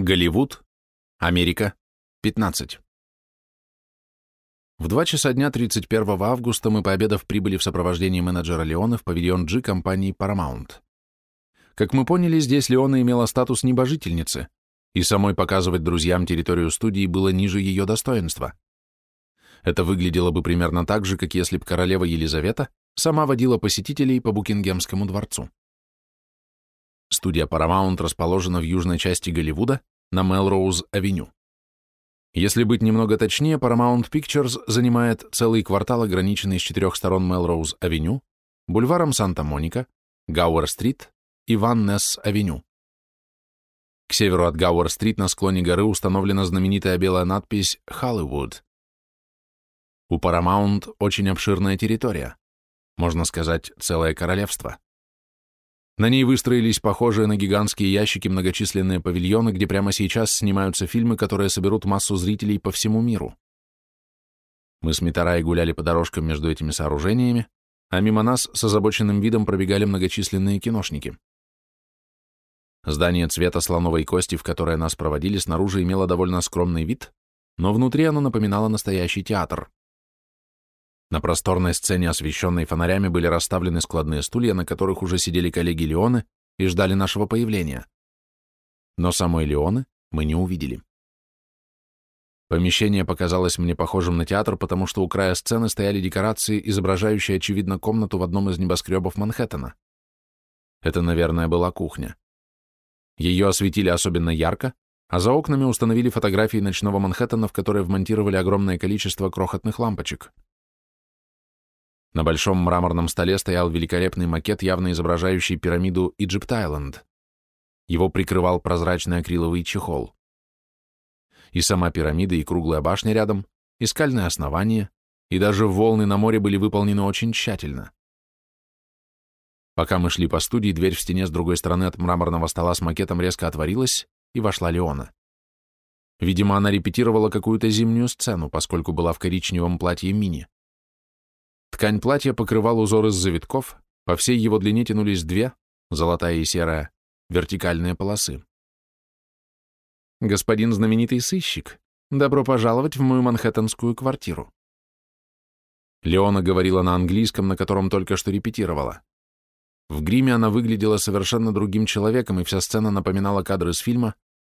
Голливуд, Америка, 15. В 2 часа дня 31 августа мы, пообедав, прибыли в сопровождении менеджера Леона в павильон G компании Paramount. Как мы поняли, здесь Леона имела статус небожительницы, и самой показывать друзьям территорию студии было ниже ее достоинства. Это выглядело бы примерно так же, как если бы королева Елизавета сама водила посетителей по Букингемскому дворцу. Студия Paramount расположена в южной части Голливуда на Мелроуз-авеню. Если быть немного точнее, Paramount Pictures занимает целый квартал, ограниченный с четырех сторон Мелроуз-авеню, бульваром Санта-Моника, Гауэр-стрит и Ван Несс-авеню. К северу от Гауэр-стрит на склоне горы установлена знаменитая белая надпись «Холливуд». У Paramount очень обширная территория, можно сказать, целое королевство. На ней выстроились похожие на гигантские ящики многочисленные павильоны, где прямо сейчас снимаются фильмы, которые соберут массу зрителей по всему миру. Мы с Митарай гуляли по дорожкам между этими сооружениями, а мимо нас с озабоченным видом пробегали многочисленные киношники. Здание цвета слоновой кости, в которое нас проводили, снаружи имело довольно скромный вид, но внутри оно напоминало настоящий театр. На просторной сцене, освещенной фонарями, были расставлены складные стулья, на которых уже сидели коллеги Леоны и ждали нашего появления. Но самой Леоны мы не увидели. Помещение показалось мне похожим на театр, потому что у края сцены стояли декорации, изображающие, очевидно, комнату в одном из небоскребов Манхэттена. Это, наверное, была кухня. Ее осветили особенно ярко, а за окнами установили фотографии ночного Манхэттена, в которые вмонтировали огромное количество крохотных лампочек. На большом мраморном столе стоял великолепный макет, явно изображающий пирамиду Иджипт-Айленд. Его прикрывал прозрачный акриловый чехол. И сама пирамида, и круглая башня рядом, и скальное основание, и даже волны на море были выполнены очень тщательно. Пока мы шли по студии, дверь в стене с другой стороны от мраморного стола с макетом резко отворилась, и вошла Леона. Видимо, она репетировала какую-то зимнюю сцену, поскольку была в коричневом платье мини. Ткань платья покрывал узор из завитков, по всей его длине тянулись две, золотая и серая, вертикальные полосы. «Господин знаменитый сыщик, добро пожаловать в мою манхэттенскую квартиру». Леона говорила на английском, на котором только что репетировала. В гриме она выглядела совершенно другим человеком, и вся сцена напоминала кадры из фильма,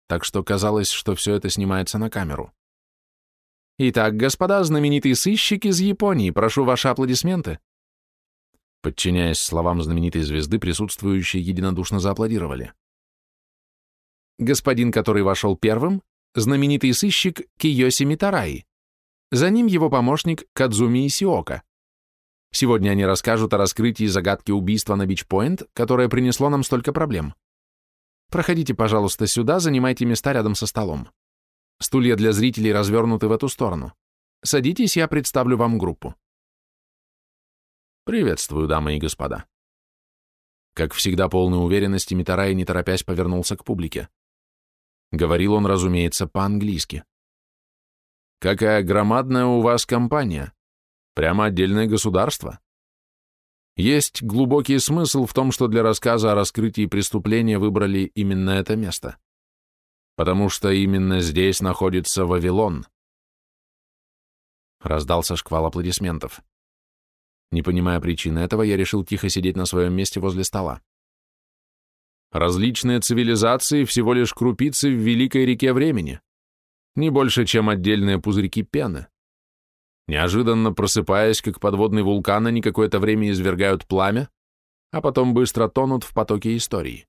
так что казалось, что все это снимается на камеру. Итак, господа, знаменитый сыщик из Японии, прошу ваши аплодисменты. Подчиняясь словам знаменитой звезды, присутствующие единодушно зааплодировали. Господин, который вошел первым, знаменитый сыщик Киоси Митараи. За ним его помощник Кадзуми Исиока. Сегодня они расскажут о раскрытии загадки убийства на Бич-Пойнт, которое принесло нам столько проблем. Проходите, пожалуйста, сюда, занимайте места рядом со столом. Стулья для зрителей развернуты в эту сторону. Садитесь, я представлю вам группу. Приветствую, дамы и господа. Как всегда, полной уверенности, Митарай, не торопясь, повернулся к публике. Говорил он, разумеется, по-английски. «Какая громадная у вас компания! Прямо отдельное государство!» Есть глубокий смысл в том, что для рассказа о раскрытии преступления выбрали именно это место потому что именно здесь находится Вавилон. Раздался шквал аплодисментов. Не понимая причины этого, я решил тихо сидеть на своем месте возле стола. Различные цивилизации всего лишь крупицы в великой реке времени, не больше, чем отдельные пузырьки пены. Неожиданно просыпаясь, как подводный вулкан, они какое-то время извергают пламя, а потом быстро тонут в потоке истории.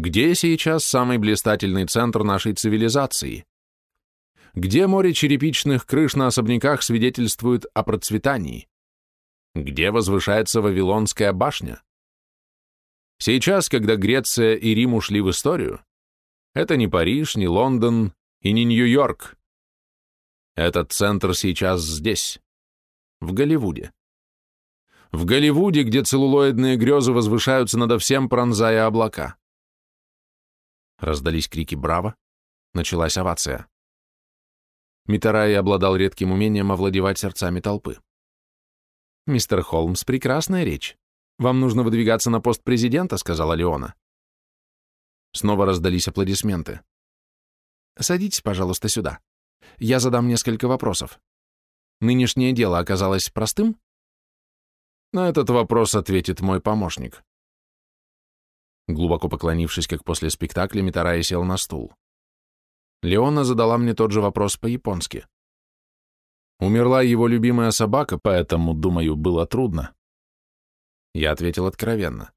Где сейчас самый блистательный центр нашей цивилизации? Где море черепичных крыш на особняках свидетельствует о процветании? Где возвышается Вавилонская башня? Сейчас, когда Греция и Рим ушли в историю, это не Париж, не Лондон и не Нью-Йорк. Этот центр сейчас здесь, в Голливуде. В Голливуде, где целлулоидные грезы возвышаются надо всем, пронзая облака. Раздались крики «Браво!», началась овация. Митарай обладал редким умением овладевать сердцами толпы. «Мистер Холмс, прекрасная речь. Вам нужно выдвигаться на пост президента», — сказала Леона. Снова раздались аплодисменты. «Садитесь, пожалуйста, сюда. Я задам несколько вопросов. Нынешнее дело оказалось простым?» На этот вопрос ответит мой помощник. Глубоко поклонившись, как после спектакля, Митарай сел на стул. Леона задала мне тот же вопрос по-японски. Умерла его любимая собака, поэтому, думаю, было трудно. Я ответил откровенно.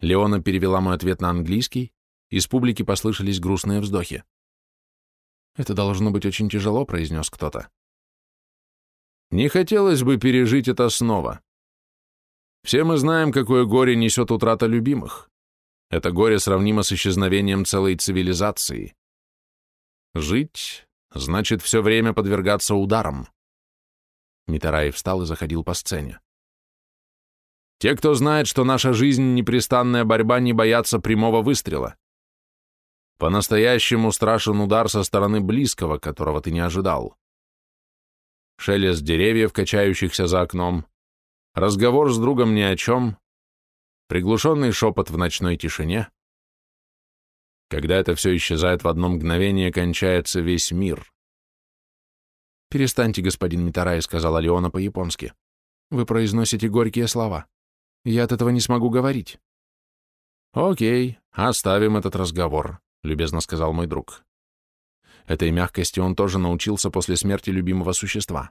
Леона перевела мой ответ на английский, из публики послышались грустные вздохи. «Это должно быть очень тяжело», — произнес кто-то. «Не хотелось бы пережить это снова. Все мы знаем, какое горе несет утрата любимых. Это горе сравнимо с исчезновением целой цивилизации. Жить значит все время подвергаться ударам». Митараев встал и заходил по сцене. Те, кто знает, что наша жизнь — непрестанная борьба, не боятся прямого выстрела. По-настоящему страшен удар со стороны близкого, которого ты не ожидал. Шелест деревьев, качающихся за окном, разговор с другом ни о чем, приглушенный шепот в ночной тишине. Когда это все исчезает в одно мгновение, кончается весь мир. «Перестаньте, господин Митарай», — сказала Леона по-японски. «Вы произносите горькие слова. Я от этого не смогу говорить». «Окей, оставим этот разговор любезно сказал мой друг. Этой мягкости он тоже научился после смерти любимого существа.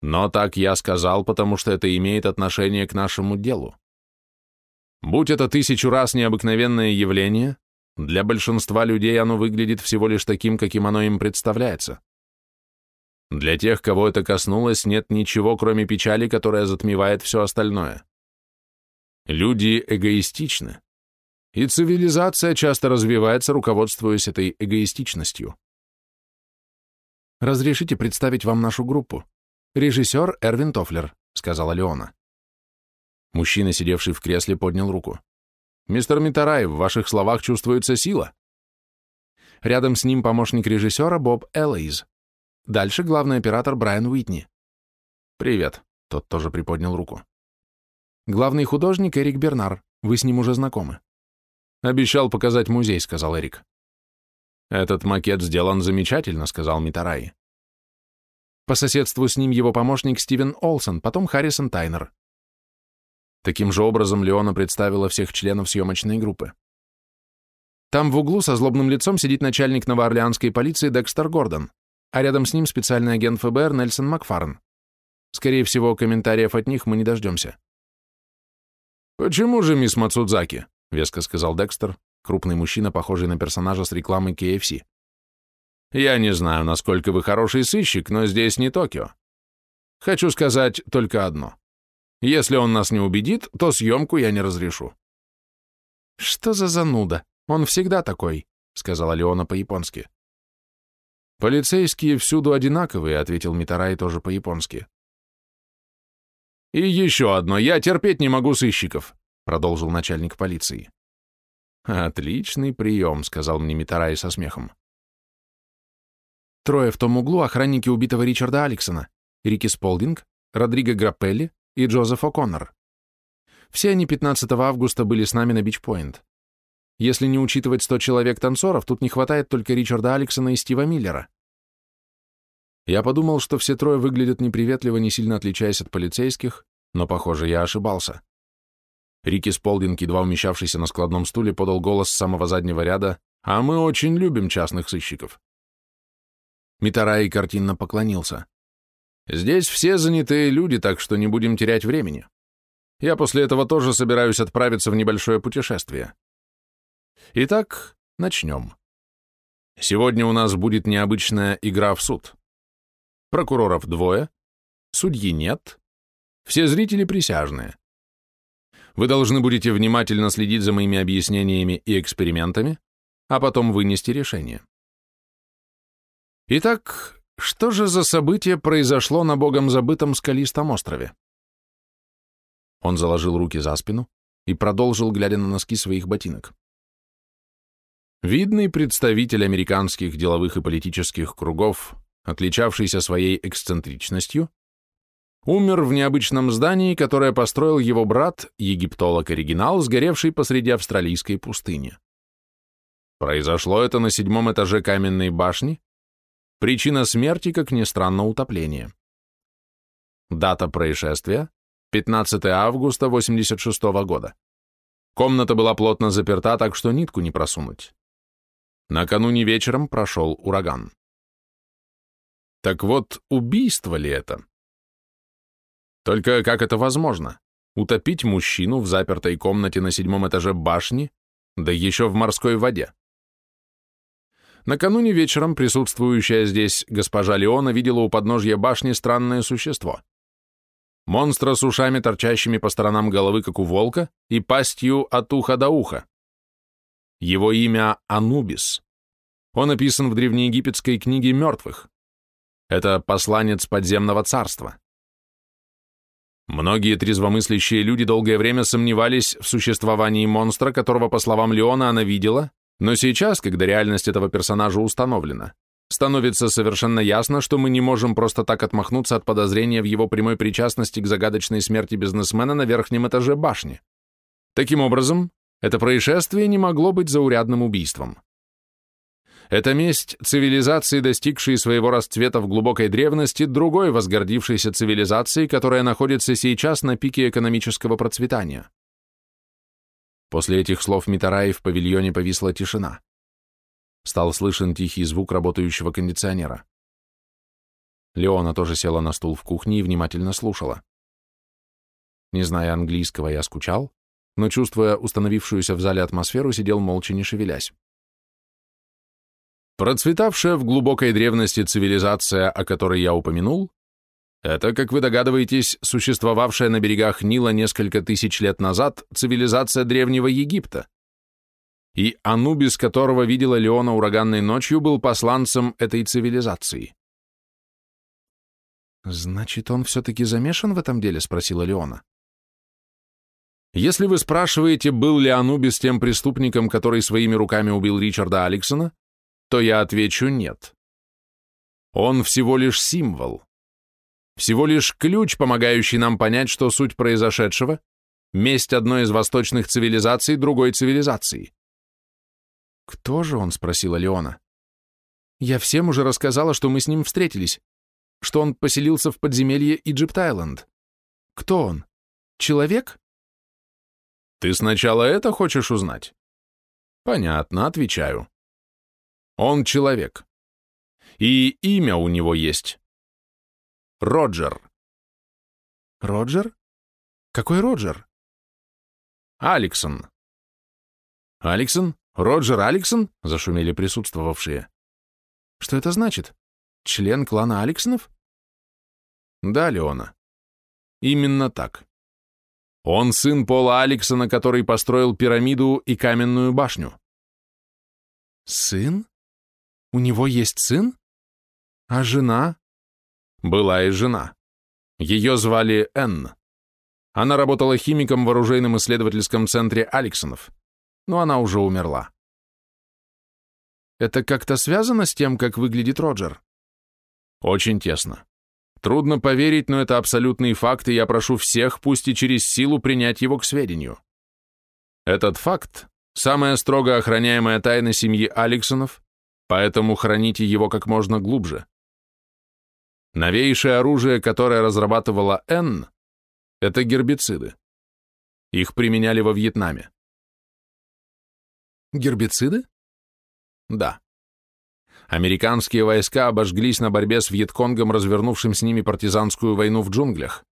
Но так я сказал, потому что это имеет отношение к нашему делу. Будь это тысячу раз необыкновенное явление, для большинства людей оно выглядит всего лишь таким, каким оно им представляется. Для тех, кого это коснулось, нет ничего, кроме печали, которая затмевает все остальное. Люди эгоистичны и цивилизация часто развивается, руководствуясь этой эгоистичностью. «Разрешите представить вам нашу группу. Режиссер Эрвин Тофлер», — сказала Леона. Мужчина, сидевший в кресле, поднял руку. «Мистер Митарай, в ваших словах чувствуется сила». Рядом с ним помощник режиссера Боб Эллейз. Дальше главный оператор Брайан Уитни. «Привет», — тот тоже приподнял руку. Главный художник Эрик Бернар, вы с ним уже знакомы. «Обещал показать музей», — сказал Эрик. «Этот макет сделан замечательно», — сказал Митараи. По соседству с ним его помощник Стивен Олсон, потом Харрисон Тайнер. Таким же образом Леона представила всех членов съемочной группы. Там в углу со злобным лицом сидит начальник новоорлеанской полиции Декстер Гордон, а рядом с ним специальный агент ФБР Нельсон Макфарн. Скорее всего, комментариев от них мы не дождемся. «Почему же, мисс Мацудзаки?» веско сказал Декстер, крупный мужчина, похожий на персонажа с рекламы KFC. «Я не знаю, насколько вы хороший сыщик, но здесь не Токио. Хочу сказать только одно. Если он нас не убедит, то съемку я не разрешу». «Что за зануда? Он всегда такой», — сказала Леона по-японски. «Полицейские всюду одинаковые», — ответил Митарай тоже по-японски. «И еще одно. Я терпеть не могу сыщиков продолжил начальник полиции. «Отличный прием», — сказал мне Митарай со смехом. Трое в том углу охранники убитого Ричарда Алексона, Рики Сполдинг, Родриго Граппелли и Джозеф О'Коннор. Все они 15 августа были с нами на Бичпоинт. Если не учитывать 100 человек-танцоров, тут не хватает только Ричарда Алексона и Стива Миллера. Я подумал, что все трое выглядят неприветливо, не сильно отличаясь от полицейских, но, похоже, я ошибался. Рики Сполдинг, едва умещавшийся на складном стуле, подал голос с самого заднего ряда, «А мы очень любим частных сыщиков». Митарай картинно поклонился. «Здесь все занятые люди, так что не будем терять времени. Я после этого тоже собираюсь отправиться в небольшое путешествие. Итак, начнем. Сегодня у нас будет необычная игра в суд. Прокуроров двое, судьи нет, все зрители присяжные. Вы должны будете внимательно следить за моими объяснениями и экспериментами, а потом вынести решение. Итак, что же за событие произошло на богом забытом скалистом острове? Он заложил руки за спину и продолжил, глядя на носки своих ботинок. Видный представитель американских деловых и политических кругов, отличавшийся своей эксцентричностью, умер в необычном здании, которое построил его брат, египтолог-оригинал, сгоревший посреди австралийской пустыни. Произошло это на седьмом этаже каменной башни. Причина смерти, как ни странно, утопление. Дата происшествия — 15 августа 86 года. Комната была плотно заперта, так что нитку не просунуть. Накануне вечером прошел ураган. Так вот, убийство ли это? Только как это возможно? Утопить мужчину в запертой комнате на седьмом этаже башни, да еще в морской воде. Накануне вечером присутствующая здесь госпожа Леона видела у подножья башни странное существо. Монстра с ушами, торчащими по сторонам головы, как у волка, и пастью от уха до уха. Его имя Анубис. Он описан в древнеегипетской книге мертвых. Это посланец подземного царства. Многие трезвомыслящие люди долгое время сомневались в существовании монстра, которого, по словам Леона, она видела, но сейчас, когда реальность этого персонажа установлена, становится совершенно ясно, что мы не можем просто так отмахнуться от подозрения в его прямой причастности к загадочной смерти бизнесмена на верхнем этаже башни. Таким образом, это происшествие не могло быть заурядным убийством. Это месть цивилизации, достигшей своего расцвета в глубокой древности, другой возгордившейся цивилизации, которая находится сейчас на пике экономического процветания. После этих слов Митараи в павильоне повисла тишина. Стал слышен тихий звук работающего кондиционера. Леона тоже села на стул в кухне и внимательно слушала. Не зная английского, я скучал, но, чувствуя установившуюся в зале атмосферу, сидел молча, не шевелясь. Процветавшая в глубокой древности цивилизация, о которой я упомянул, это, как вы догадываетесь, существовавшая на берегах Нила несколько тысяч лет назад цивилизация Древнего Египта. И Анубис, которого видела Леона ураганной ночью, был посланцем этой цивилизации. «Значит, он все-таки замешан в этом деле?» — спросила Леона. Если вы спрашиваете, был ли Анубис тем преступником, который своими руками убил Ричарда Алексона, то я отвечу нет. Он всего лишь символ. Всего лишь ключ, помогающий нам понять, что суть произошедшего — месть одной из восточных цивилизаций другой цивилизации. «Кто же он?» — спросила Леона. «Я всем уже рассказала, что мы с ним встретились, что он поселился в подземелье Иджипт-Айленд. Кто он? Человек?» «Ты сначала это хочешь узнать?» «Понятно, отвечаю. Он человек. И имя у него есть. Роджер. Роджер? Какой Роджер? Алексон. Алексон? Роджер Алексон? Зашумели присутствовавшие. Что это значит? Член клана Алексонов? Да, Леона. Именно так. Он сын Пола Алексона, который построил пирамиду и каменную башню. Сын? У него есть сын? А жена? Была и жена. Ее звали Энн. Она работала химиком в оружейном исследовательском центре Алексонов, но она уже умерла. Это как-то связано с тем, как выглядит Роджер? Очень тесно. Трудно поверить, но это абсолютный факт, и я прошу всех, пусть и через силу, принять его к сведению. Этот факт – самая строго охраняемая тайна семьи Алексонов, поэтому храните его как можно глубже. Новейшее оружие, которое разрабатывала Н, это гербициды. Их применяли во Вьетнаме. Гербициды? Да. Американские войска обожглись на борьбе с Вьетконгом, развернувшим с ними партизанскую войну в джунглях.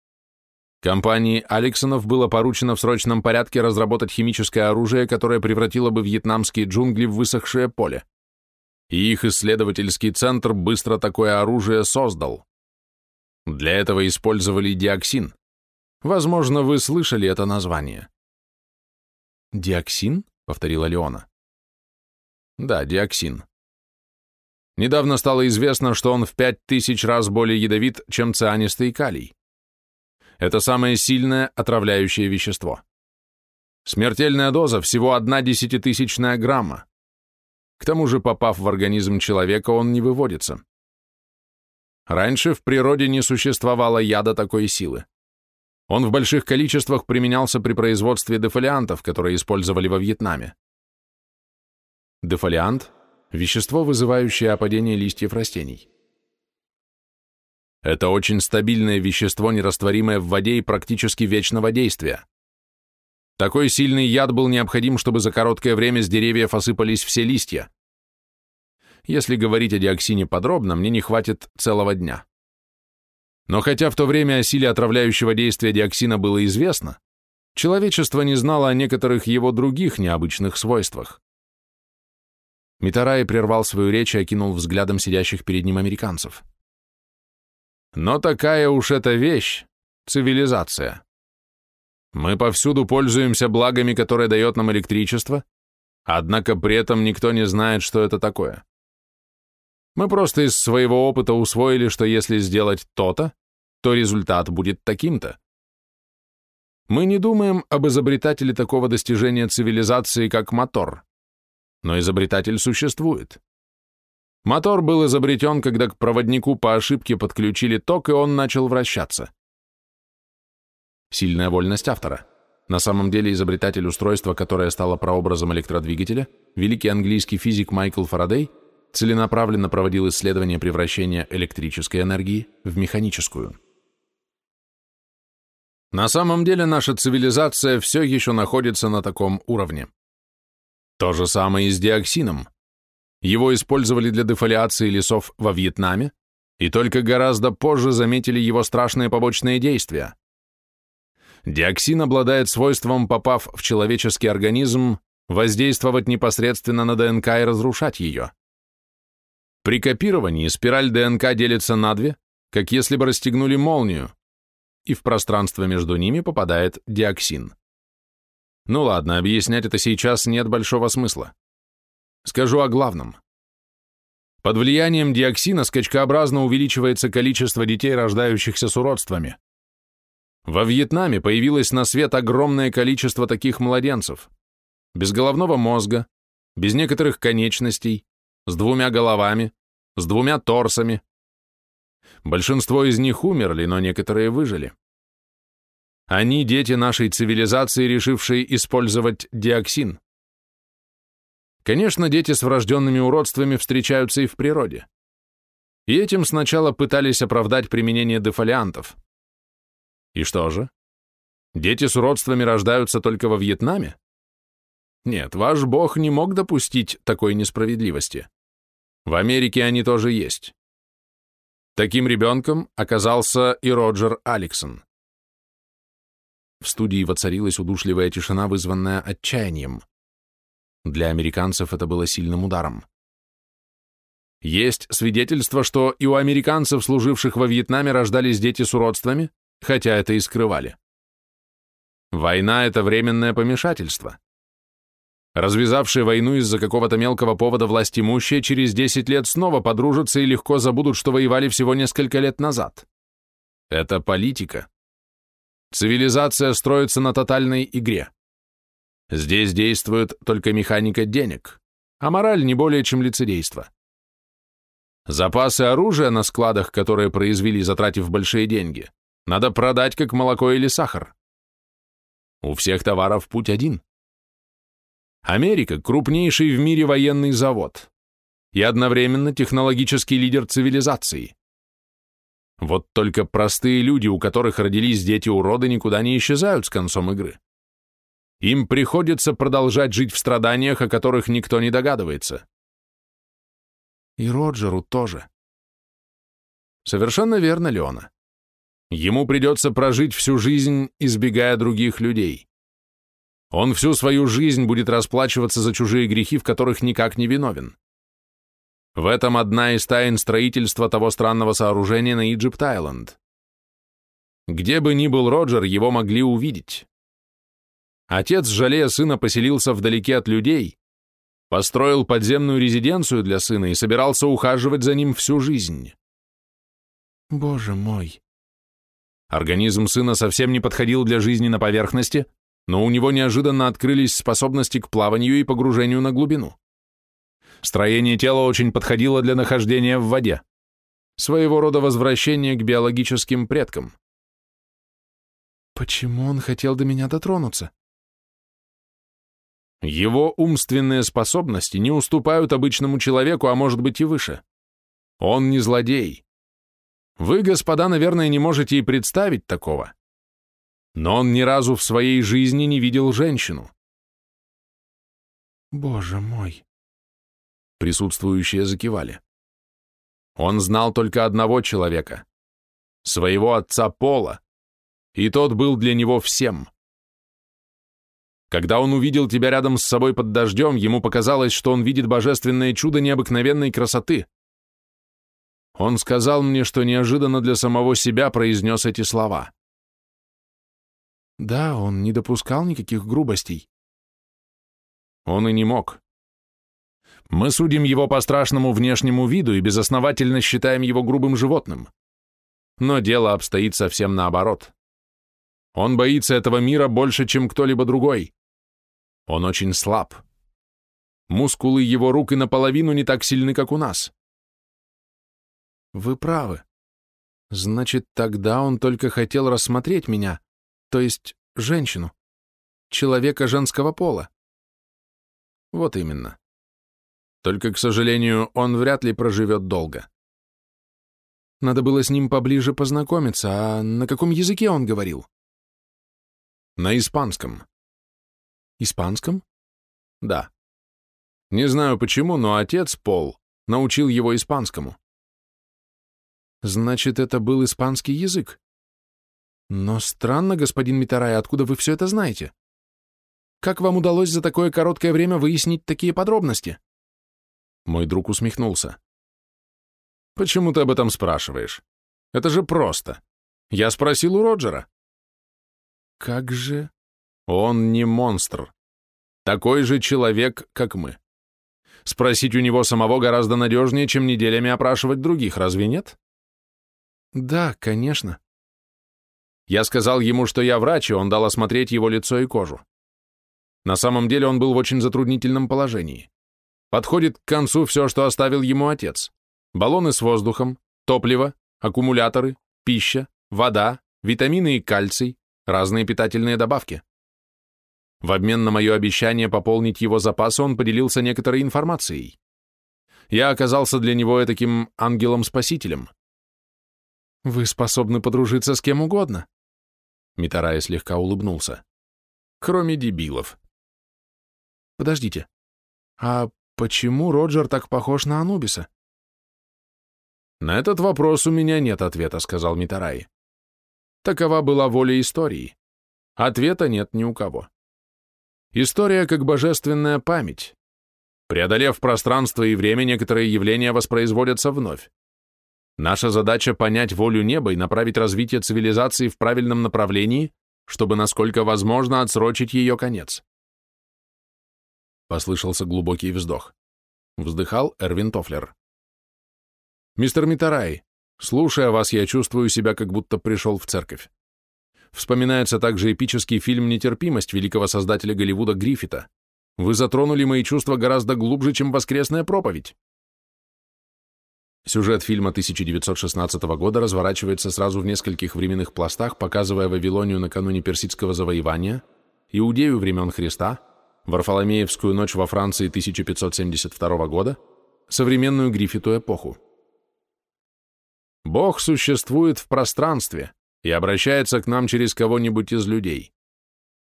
Компании Алексонов было поручено в срочном порядке разработать химическое оружие, которое превратило бы вьетнамские джунгли в высохшее поле и их исследовательский центр быстро такое оружие создал. Для этого использовали диоксин. Возможно, вы слышали это название. «Диоксин?» — повторила Леона. Да, диоксин. Недавно стало известно, что он в пять тысяч раз более ядовит, чем цианистый калий. Это самое сильное отравляющее вещество. Смертельная доза всего одна десятитысячная грамма. К тому же, попав в организм человека, он не выводится. Раньше в природе не существовало яда такой силы. Он в больших количествах применялся при производстве дефолиантов, которые использовали во Вьетнаме. Дефолиант – вещество, вызывающее опадение листьев растений. Это очень стабильное вещество, нерастворимое в воде и практически вечного действия. Такой сильный яд был необходим, чтобы за короткое время с деревьев осыпались все листья. Если говорить о диоксине подробно, мне не хватит целого дня. Но хотя в то время о силе отравляющего действия диоксина было известно, человечество не знало о некоторых его других необычных свойствах. Митарай прервал свою речь и окинул взглядом сидящих перед ним американцев. Но такая уж эта вещь — цивилизация. Мы повсюду пользуемся благами, которые дает нам электричество, однако при этом никто не знает, что это такое. Мы просто из своего опыта усвоили, что если сделать то-то, то результат будет таким-то. Мы не думаем об изобретателе такого достижения цивилизации, как мотор. Но изобретатель существует. Мотор был изобретен, когда к проводнику по ошибке подключили ток, и он начал вращаться. Сильная вольность автора. На самом деле изобретатель устройства, которое стало прообразом электродвигателя, великий английский физик Майкл Фарадей, целенаправленно проводил исследование превращения электрической энергии в механическую. На самом деле наша цивилизация все еще находится на таком уровне. То же самое и с диоксином. Его использовали для дефолиации лесов во Вьетнаме, и только гораздо позже заметили его страшные побочные действия. Диоксин обладает свойством, попав в человеческий организм, воздействовать непосредственно на ДНК и разрушать ее. При копировании спираль ДНК делится на две, как если бы расстегнули молнию, и в пространство между ними попадает диоксин. Ну ладно, объяснять это сейчас нет большого смысла. Скажу о главном. Под влиянием диоксина скачкообразно увеличивается количество детей, рождающихся с уродствами. Во Вьетнаме появилось на свет огромное количество таких младенцев. Без головного мозга, без некоторых конечностей, с двумя головами, с двумя торсами. Большинство из них умерли, но некоторые выжили. Они дети нашей цивилизации, решившие использовать диоксин. Конечно, дети с врожденными уродствами встречаются и в природе. И этим сначала пытались оправдать применение дефолиантов. И что же? Дети с уродствами рождаются только во Вьетнаме? Нет, ваш бог не мог допустить такой несправедливости. В Америке они тоже есть. Таким ребенком оказался и Роджер Алексон. В студии воцарилась удушливая тишина, вызванная отчаянием. Для американцев это было сильным ударом. Есть свидетельство, что и у американцев, служивших во Вьетнаме, рождались дети с уродствами, хотя это и скрывали. Война — это временное помешательство. Развязавшие войну из-за какого-то мелкого повода власть имущие через 10 лет снова подружатся и легко забудут, что воевали всего несколько лет назад. Это политика. Цивилизация строится на тотальной игре. Здесь действует только механика денег, а мораль не более чем лицедейство. Запасы оружия на складах, которые произвели, затратив большие деньги, надо продать как молоко или сахар. У всех товаров путь один. Америка – крупнейший в мире военный завод и одновременно технологический лидер цивилизации. Вот только простые люди, у которых родились дети-уроды, никуда не исчезают с концом игры. Им приходится продолжать жить в страданиях, о которых никто не догадывается. И Роджеру тоже. Совершенно верно, Леона. Ему придется прожить всю жизнь, избегая других людей. Он всю свою жизнь будет расплачиваться за чужие грехи, в которых никак не виновен. В этом одна из тайн строительства того странного сооружения на Иджипт-Айленд. Где бы ни был Роджер, его могли увидеть. Отец, жалея сына, поселился вдалеке от людей, построил подземную резиденцию для сына и собирался ухаживать за ним всю жизнь. Боже мой! Организм сына совсем не подходил для жизни на поверхности, но у него неожиданно открылись способности к плаванию и погружению на глубину. Строение тела очень подходило для нахождения в воде. Своего рода возвращение к биологическим предкам. Почему он хотел до меня дотронуться? Его умственные способности не уступают обычному человеку, а может быть и выше. Он не злодей. Вы, господа, наверное, не можете и представить такого. Но он ни разу в своей жизни не видел женщину. Боже мой. Присутствующие закивали. Он знал только одного человека. Своего отца Пола. И тот был для него всем. Когда он увидел тебя рядом с собой под дождем, ему показалось, что он видит божественное чудо необыкновенной красоты. Он сказал мне, что неожиданно для самого себя произнес эти слова. Да, он не допускал никаких грубостей. Он и не мог. Мы судим его по страшному внешнему виду и безосновательно считаем его грубым животным. Но дело обстоит совсем наоборот. Он боится этого мира больше, чем кто-либо другой. Он очень слаб. Мускулы его рук и наполовину не так сильны, как у нас. Вы правы. Значит, тогда он только хотел рассмотреть меня, то есть женщину, человека женского пола. Вот именно. Только, к сожалению, он вряд ли проживет долго. Надо было с ним поближе познакомиться, а на каком языке он говорил? На испанском. Испанском? Да. Не знаю почему, но отец, Пол, научил его испанскому. Значит, это был испанский язык. Но странно, господин Митарай, откуда вы все это знаете? Как вам удалось за такое короткое время выяснить такие подробности? Мой друг усмехнулся. Почему ты об этом спрашиваешь? Это же просто. Я спросил у Роджера. Как же? Он не монстр. Такой же человек, как мы. Спросить у него самого гораздо надежнее, чем неделями опрашивать других, разве нет? Да, конечно. Я сказал ему, что я врач, и он дал осмотреть его лицо и кожу. На самом деле он был в очень затруднительном положении. Подходит к концу все, что оставил ему отец. Баллоны с воздухом, топливо, аккумуляторы, пища, вода, витамины и кальций, разные питательные добавки. В обмен на мое обещание пополнить его запасы он поделился некоторой информацией. Я оказался для него таким ангелом-спасителем. «Вы способны подружиться с кем угодно?» Митарай слегка улыбнулся. «Кроме дебилов». «Подождите, а почему Роджер так похож на Анубиса?» «На этот вопрос у меня нет ответа», — сказал Митарай. Такова была воля истории. Ответа нет ни у кого. История как божественная память. Преодолев пространство и время, некоторые явления воспроизводятся вновь. Наша задача — понять волю неба и направить развитие цивилизации в правильном направлении, чтобы, насколько возможно, отсрочить ее конец. Послышался глубокий вздох. Вздыхал Эрвин Тофлер. «Мистер Митарай, слушая вас, я чувствую себя, как будто пришел в церковь. Вспоминается также эпический фильм «Нетерпимость» великого создателя Голливуда Гриффита. Вы затронули мои чувства гораздо глубже, чем воскресная проповедь. Сюжет фильма 1916 года разворачивается сразу в нескольких временных пластах, показывая Вавилонию накануне персидского завоевания, Иудею времен Христа, Варфоломеевскую ночь во Франции 1572 года, современную Гриффиту эпоху. Бог существует в пространстве, и обращается к нам через кого-нибудь из людей.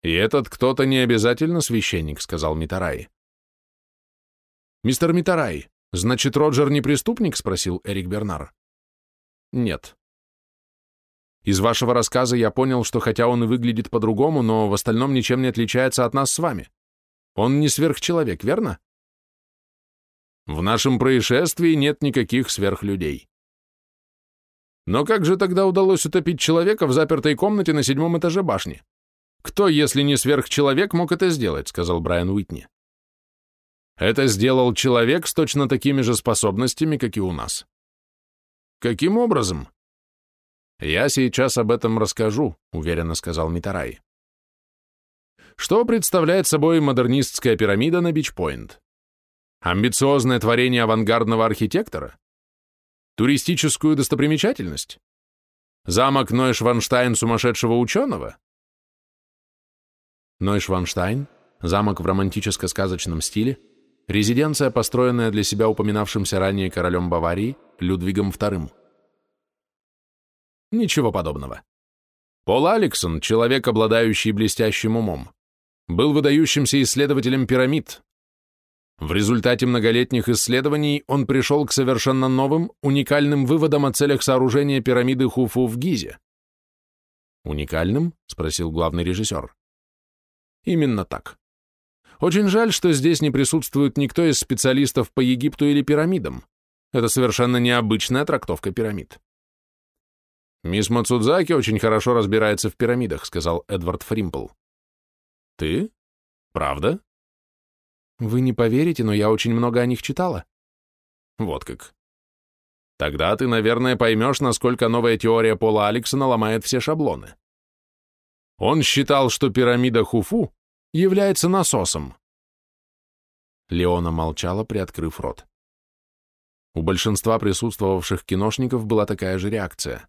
И этот кто-то не обязательно священник, сказал Митарай. Мистер Митарай, значит, Роджер не преступник? спросил Эрик Бернар. Нет. Из вашего рассказа я понял, что хотя он и выглядит по-другому, но в остальном ничем не отличается от нас с вами. Он не сверхчеловек, верно? В нашем происшествии нет никаких сверхлюдей. Но как же тогда удалось утопить человека в запертой комнате на седьмом этаже башни? Кто, если не сверхчеловек, мог это сделать, сказал Брайан Уитни. Это сделал человек с точно такими же способностями, как и у нас. Каким образом? Я сейчас об этом расскажу, уверенно сказал Митарай. Что представляет собой модернистская пирамида на Бичпойнт? Амбициозное творение авангардного архитектора? Туристическую достопримечательность? Замок Нойшванштайн сумасшедшего ученого? Нойшванштайн – замок в романтическо-сказочном стиле, резиденция, построенная для себя упоминавшимся ранее королем Баварии Людвигом II. Ничего подобного. Пол Алексон, человек, обладающий блестящим умом, был выдающимся исследователем пирамид. В результате многолетних исследований он пришел к совершенно новым, уникальным выводам о целях сооружения пирамиды Хуфу в Гизе. «Уникальным?» — спросил главный режиссер. «Именно так. Очень жаль, что здесь не присутствует никто из специалистов по Египту или пирамидам. Это совершенно необычная трактовка пирамид». «Мисс Мацудзаки очень хорошо разбирается в пирамидах», — сказал Эдвард Фримпл. «Ты? Правда?» «Вы не поверите, но я очень много о них читала». «Вот как. Тогда ты, наверное, поймешь, насколько новая теория Пола Алексона ломает все шаблоны. Он считал, что пирамида Хуфу является насосом». Леона молчала, приоткрыв рот. У большинства присутствовавших киношников была такая же реакция.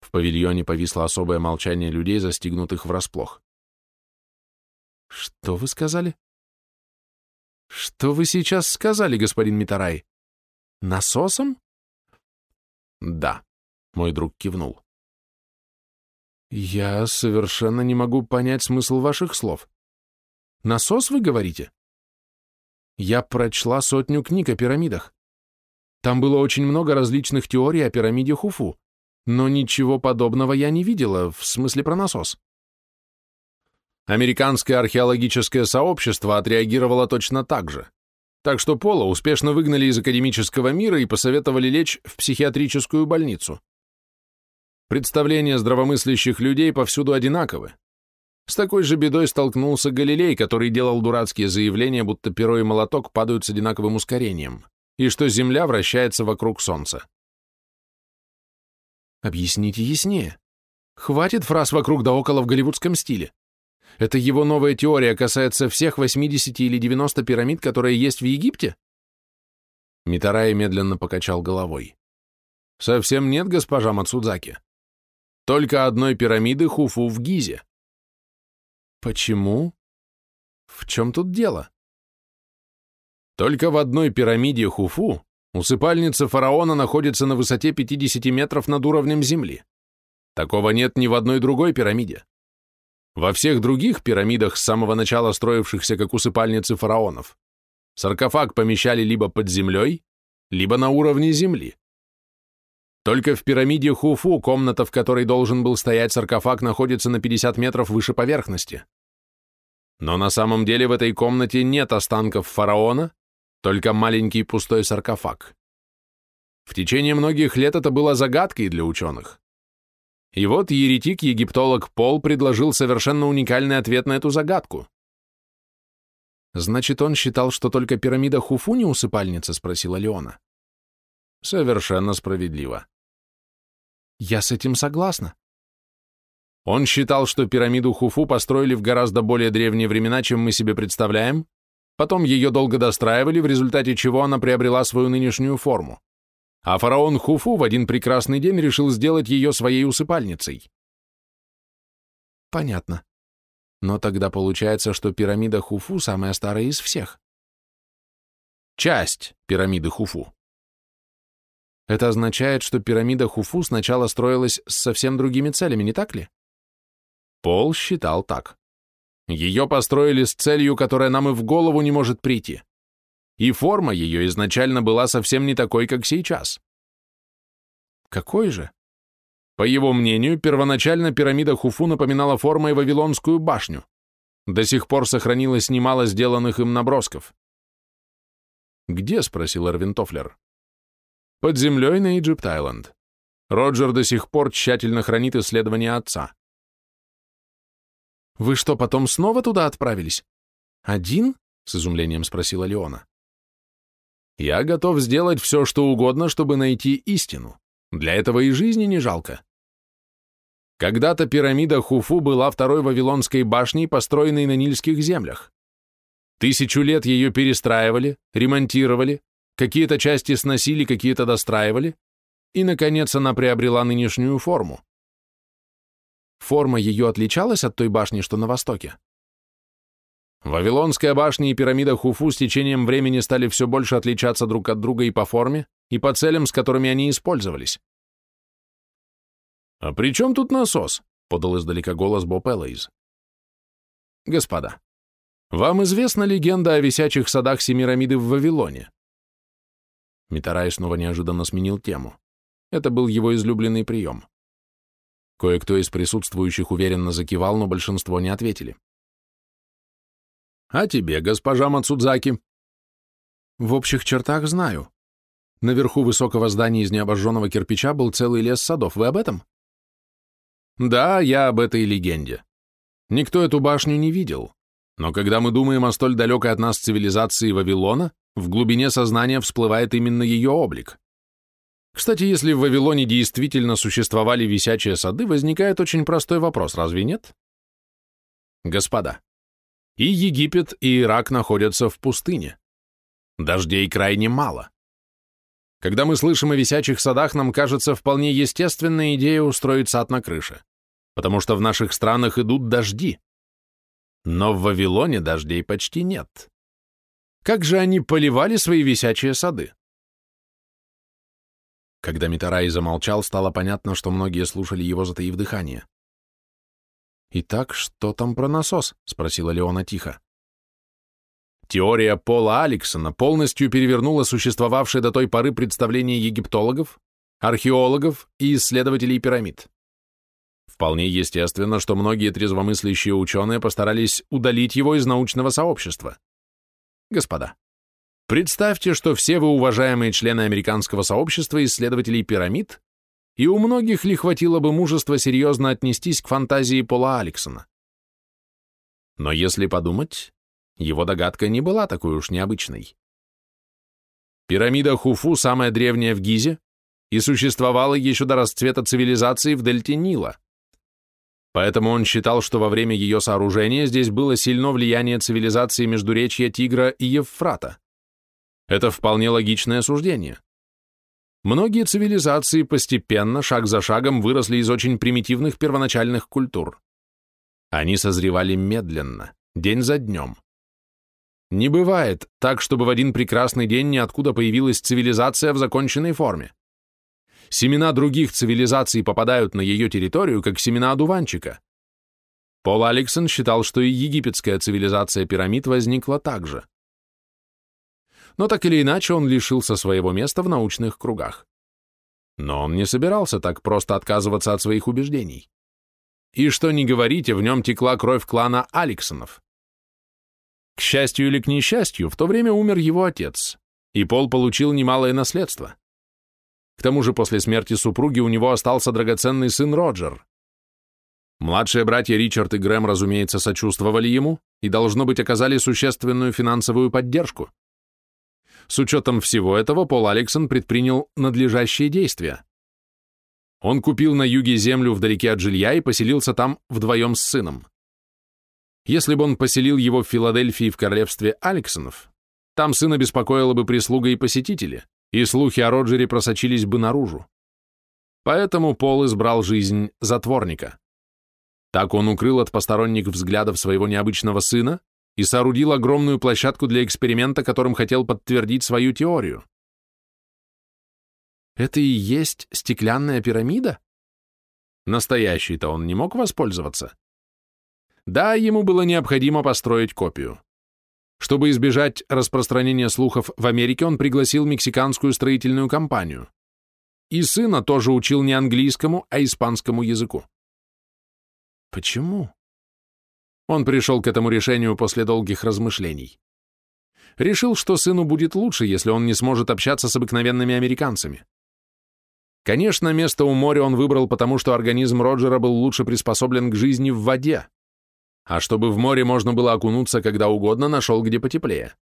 В павильоне повисло особое молчание людей, застигнутых врасплох. «Что вы сказали?» «Что вы сейчас сказали, господин Митарай? Насосом?» «Да», — мой друг кивнул. «Я совершенно не могу понять смысл ваших слов. Насос, вы говорите?» Я прочла сотню книг о пирамидах. Там было очень много различных теорий о пирамиде Хуфу. Но ничего подобного я не видела, в смысле про насос. Американское археологическое сообщество отреагировало точно так же. Так что Пола успешно выгнали из академического мира и посоветовали лечь в психиатрическую больницу. Представления здравомыслящих людей повсюду одинаковы. С такой же бедой столкнулся Галилей, который делал дурацкие заявления, будто перо и молоток падают с одинаковым ускорением, и что Земля вращается вокруг Солнца. Объясните яснее. Хватит фраз вокруг да около в голливудском стиле. Это его новая теория касается всех 80 или 90 пирамид, которые есть в Египте? Митарай медленно покачал головой. Совсем нет, госпожа Мацудзаки. Только одной пирамиды Хуфу в Гизе. Почему? В чем тут дело? Только в одной пирамиде Хуфу Усыпальница фараона находится на высоте 50 метров над уровнем земли. Такого нет ни в одной другой пирамиде. Во всех других пирамидах с самого начала строившихся как усыпальницы фараонов саркофаг помещали либо под землей, либо на уровне земли. Только в пирамиде Хуфу комната, в которой должен был стоять саркофаг, находится на 50 метров выше поверхности. Но на самом деле в этой комнате нет останков фараона, только маленький пустой саркофаг. В течение многих лет это было загадкой для ученых. И вот еретик-египтолог Пол предложил совершенно уникальный ответ на эту загадку. «Значит, он считал, что только пирамида Хуфу не усыпальница?» — спросила Леона. «Совершенно справедливо». «Я с этим согласна». Он считал, что пирамиду Хуфу построили в гораздо более древние времена, чем мы себе представляем, Потом ее долго достраивали, в результате чего она приобрела свою нынешнюю форму. А фараон Хуфу в один прекрасный день решил сделать ее своей усыпальницей. Понятно. Но тогда получается, что пирамида Хуфу самая старая из всех. Часть пирамиды Хуфу. Это означает, что пирамида Хуфу сначала строилась с совсем другими целями, не так ли? Пол считал так. Ее построили с целью, которая нам и в голову не может прийти. И форма ее изначально была совсем не такой, как сейчас. Какой же? По его мнению, первоначально пирамида Хуфу напоминала формой Вавилонскую башню. До сих пор сохранилось немало сделанных им набросков. «Где?» — спросил Эрвин Тофлер. «Под землей на Иджипт-Айленд. Роджер до сих пор тщательно хранит исследования отца. «Вы что, потом снова туда отправились? Один?» — с изумлением спросила Леона. «Я готов сделать все, что угодно, чтобы найти истину. Для этого и жизни не жалко». Когда-то пирамида Хуфу была второй Вавилонской башней, построенной на Нильских землях. Тысячу лет ее перестраивали, ремонтировали, какие-то части сносили, какие-то достраивали, и, наконец, она приобрела нынешнюю форму. Форма ее отличалась от той башни, что на востоке? Вавилонская башня и пирамида Хуфу с течением времени стали все больше отличаться друг от друга и по форме, и по целям, с которыми они использовались. «А при чем тут насос?» — подал издалека голос Боб Эллоиз. «Господа, вам известна легенда о висячих садах Семирамиды в Вавилоне?» Митарай снова неожиданно сменил тему. Это был его излюбленный прием. Кое-кто из присутствующих уверенно закивал, но большинство не ответили. «А тебе, госпожа Мацудзаки?» «В общих чертах знаю. Наверху высокого здания из необожженного кирпича был целый лес садов. Вы об этом?» «Да, я об этой легенде. Никто эту башню не видел. Но когда мы думаем о столь далекой от нас цивилизации Вавилона, в глубине сознания всплывает именно ее облик. Кстати, если в Вавилоне действительно существовали висячие сады, возникает очень простой вопрос, разве нет? Господа, и Египет, и Ирак находятся в пустыне. Дождей крайне мало. Когда мы слышим о висячих садах, нам кажется вполне естественная идея устроить сад на крыше, потому что в наших странах идут дожди. Но в Вавилоне дождей почти нет. Как же они поливали свои висячие сады? Когда Митарай замолчал, стало понятно, что многие слушали его, затаив дыхание. «Итак, что там про насос?» — спросила Леона тихо. Теория Пола Алексона полностью перевернула существовавшее до той поры представление египтологов, археологов и исследователей пирамид. Вполне естественно, что многие трезвомыслящие ученые постарались удалить его из научного сообщества. Господа, представьте, что все вы уважаемые члены американского сообщества исследователей пирамид и у многих ли хватило бы мужества серьезно отнестись к фантазии Пола Алексона? Но если подумать, его догадка не была такой уж необычной. Пирамида Хуфу самая древняя в Гизе и существовала еще до расцвета цивилизации в дельте Нила. Поэтому он считал, что во время ее сооружения здесь было сильно влияние цивилизации Междуречья Тигра и Евфрата. Это вполне логичное суждение. Многие цивилизации постепенно, шаг за шагом, выросли из очень примитивных первоначальных культур. Они созревали медленно, день за днем. Не бывает так, чтобы в один прекрасный день ниоткуда появилась цивилизация в законченной форме. Семена других цивилизаций попадают на ее территорию, как семена одуванчика. Пол Алексон считал, что и египетская цивилизация пирамид возникла так же но так или иначе он лишился своего места в научных кругах. Но он не собирался так просто отказываться от своих убеждений. И что ни говорите, в нем текла кровь клана Алексонов. К счастью или к несчастью, в то время умер его отец, и Пол получил немалое наследство. К тому же после смерти супруги у него остался драгоценный сын Роджер. Младшие братья Ричард и Грэм, разумеется, сочувствовали ему и, должно быть, оказали существенную финансовую поддержку. С учетом всего этого Пол Алексон предпринял надлежащие действия. Он купил на юге землю вдалеке от жилья и поселился там вдвоем с сыном. Если бы он поселил его в Филадельфии в королевстве Алексонов, там сына беспокоила бы прислуга и посетители, и слухи о Роджере просочились бы наружу. Поэтому Пол избрал жизнь затворника. Так он укрыл от посторонних взглядов своего необычного сына и соорудил огромную площадку для эксперимента, которым хотел подтвердить свою теорию. Это и есть стеклянная пирамида? Настоящий-то он не мог воспользоваться. Да, ему было необходимо построить копию. Чтобы избежать распространения слухов в Америке, он пригласил мексиканскую строительную компанию. И сына тоже учил не английскому, а испанскому языку. Почему? Он пришел к этому решению после долгих размышлений. Решил, что сыну будет лучше, если он не сможет общаться с обыкновенными американцами. Конечно, место у моря он выбрал, потому что организм Роджера был лучше приспособлен к жизни в воде. А чтобы в море можно было окунуться когда угодно, нашел где потеплее.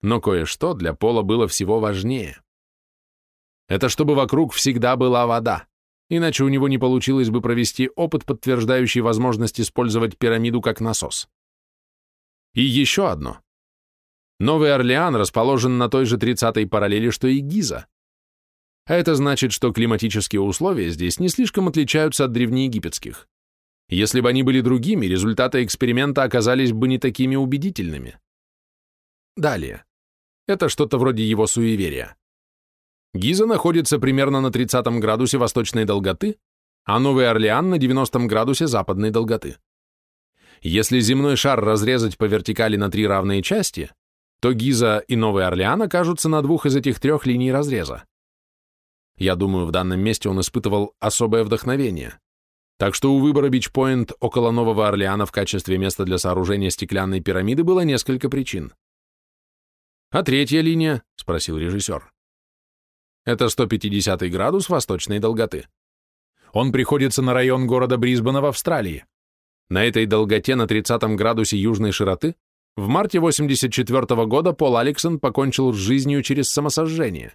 Но кое-что для Пола было всего важнее. Это чтобы вокруг всегда была вода иначе у него не получилось бы провести опыт, подтверждающий возможность использовать пирамиду как насос. И еще одно. Новый Орлеан расположен на той же 30-й параллели, что и Гиза. А это значит, что климатические условия здесь не слишком отличаются от древнеегипетских. Если бы они были другими, результаты эксперимента оказались бы не такими убедительными. Далее. Это что-то вроде его суеверия. Гиза находится примерно на 30 градусе восточной долготы, а Новый Орлеан на 90 градусе западной долготы. Если земной шар разрезать по вертикали на три равные части, то Гиза и Новый Орлеан окажутся на двух из этих трех линий разреза. Я думаю, в данном месте он испытывал особое вдохновение. Так что у выбора Бичпоинт около Нового Орлеана в качестве места для сооружения стеклянной пирамиды было несколько причин. «А третья линия?» — спросил режиссер. Это 150 градус восточной долготы. Он приходится на район города Брисбена в Австралии. На этой долготе на 30 градусе южной широты в марте 84 -го года Пол Алексон покончил с жизнью через самосожжение.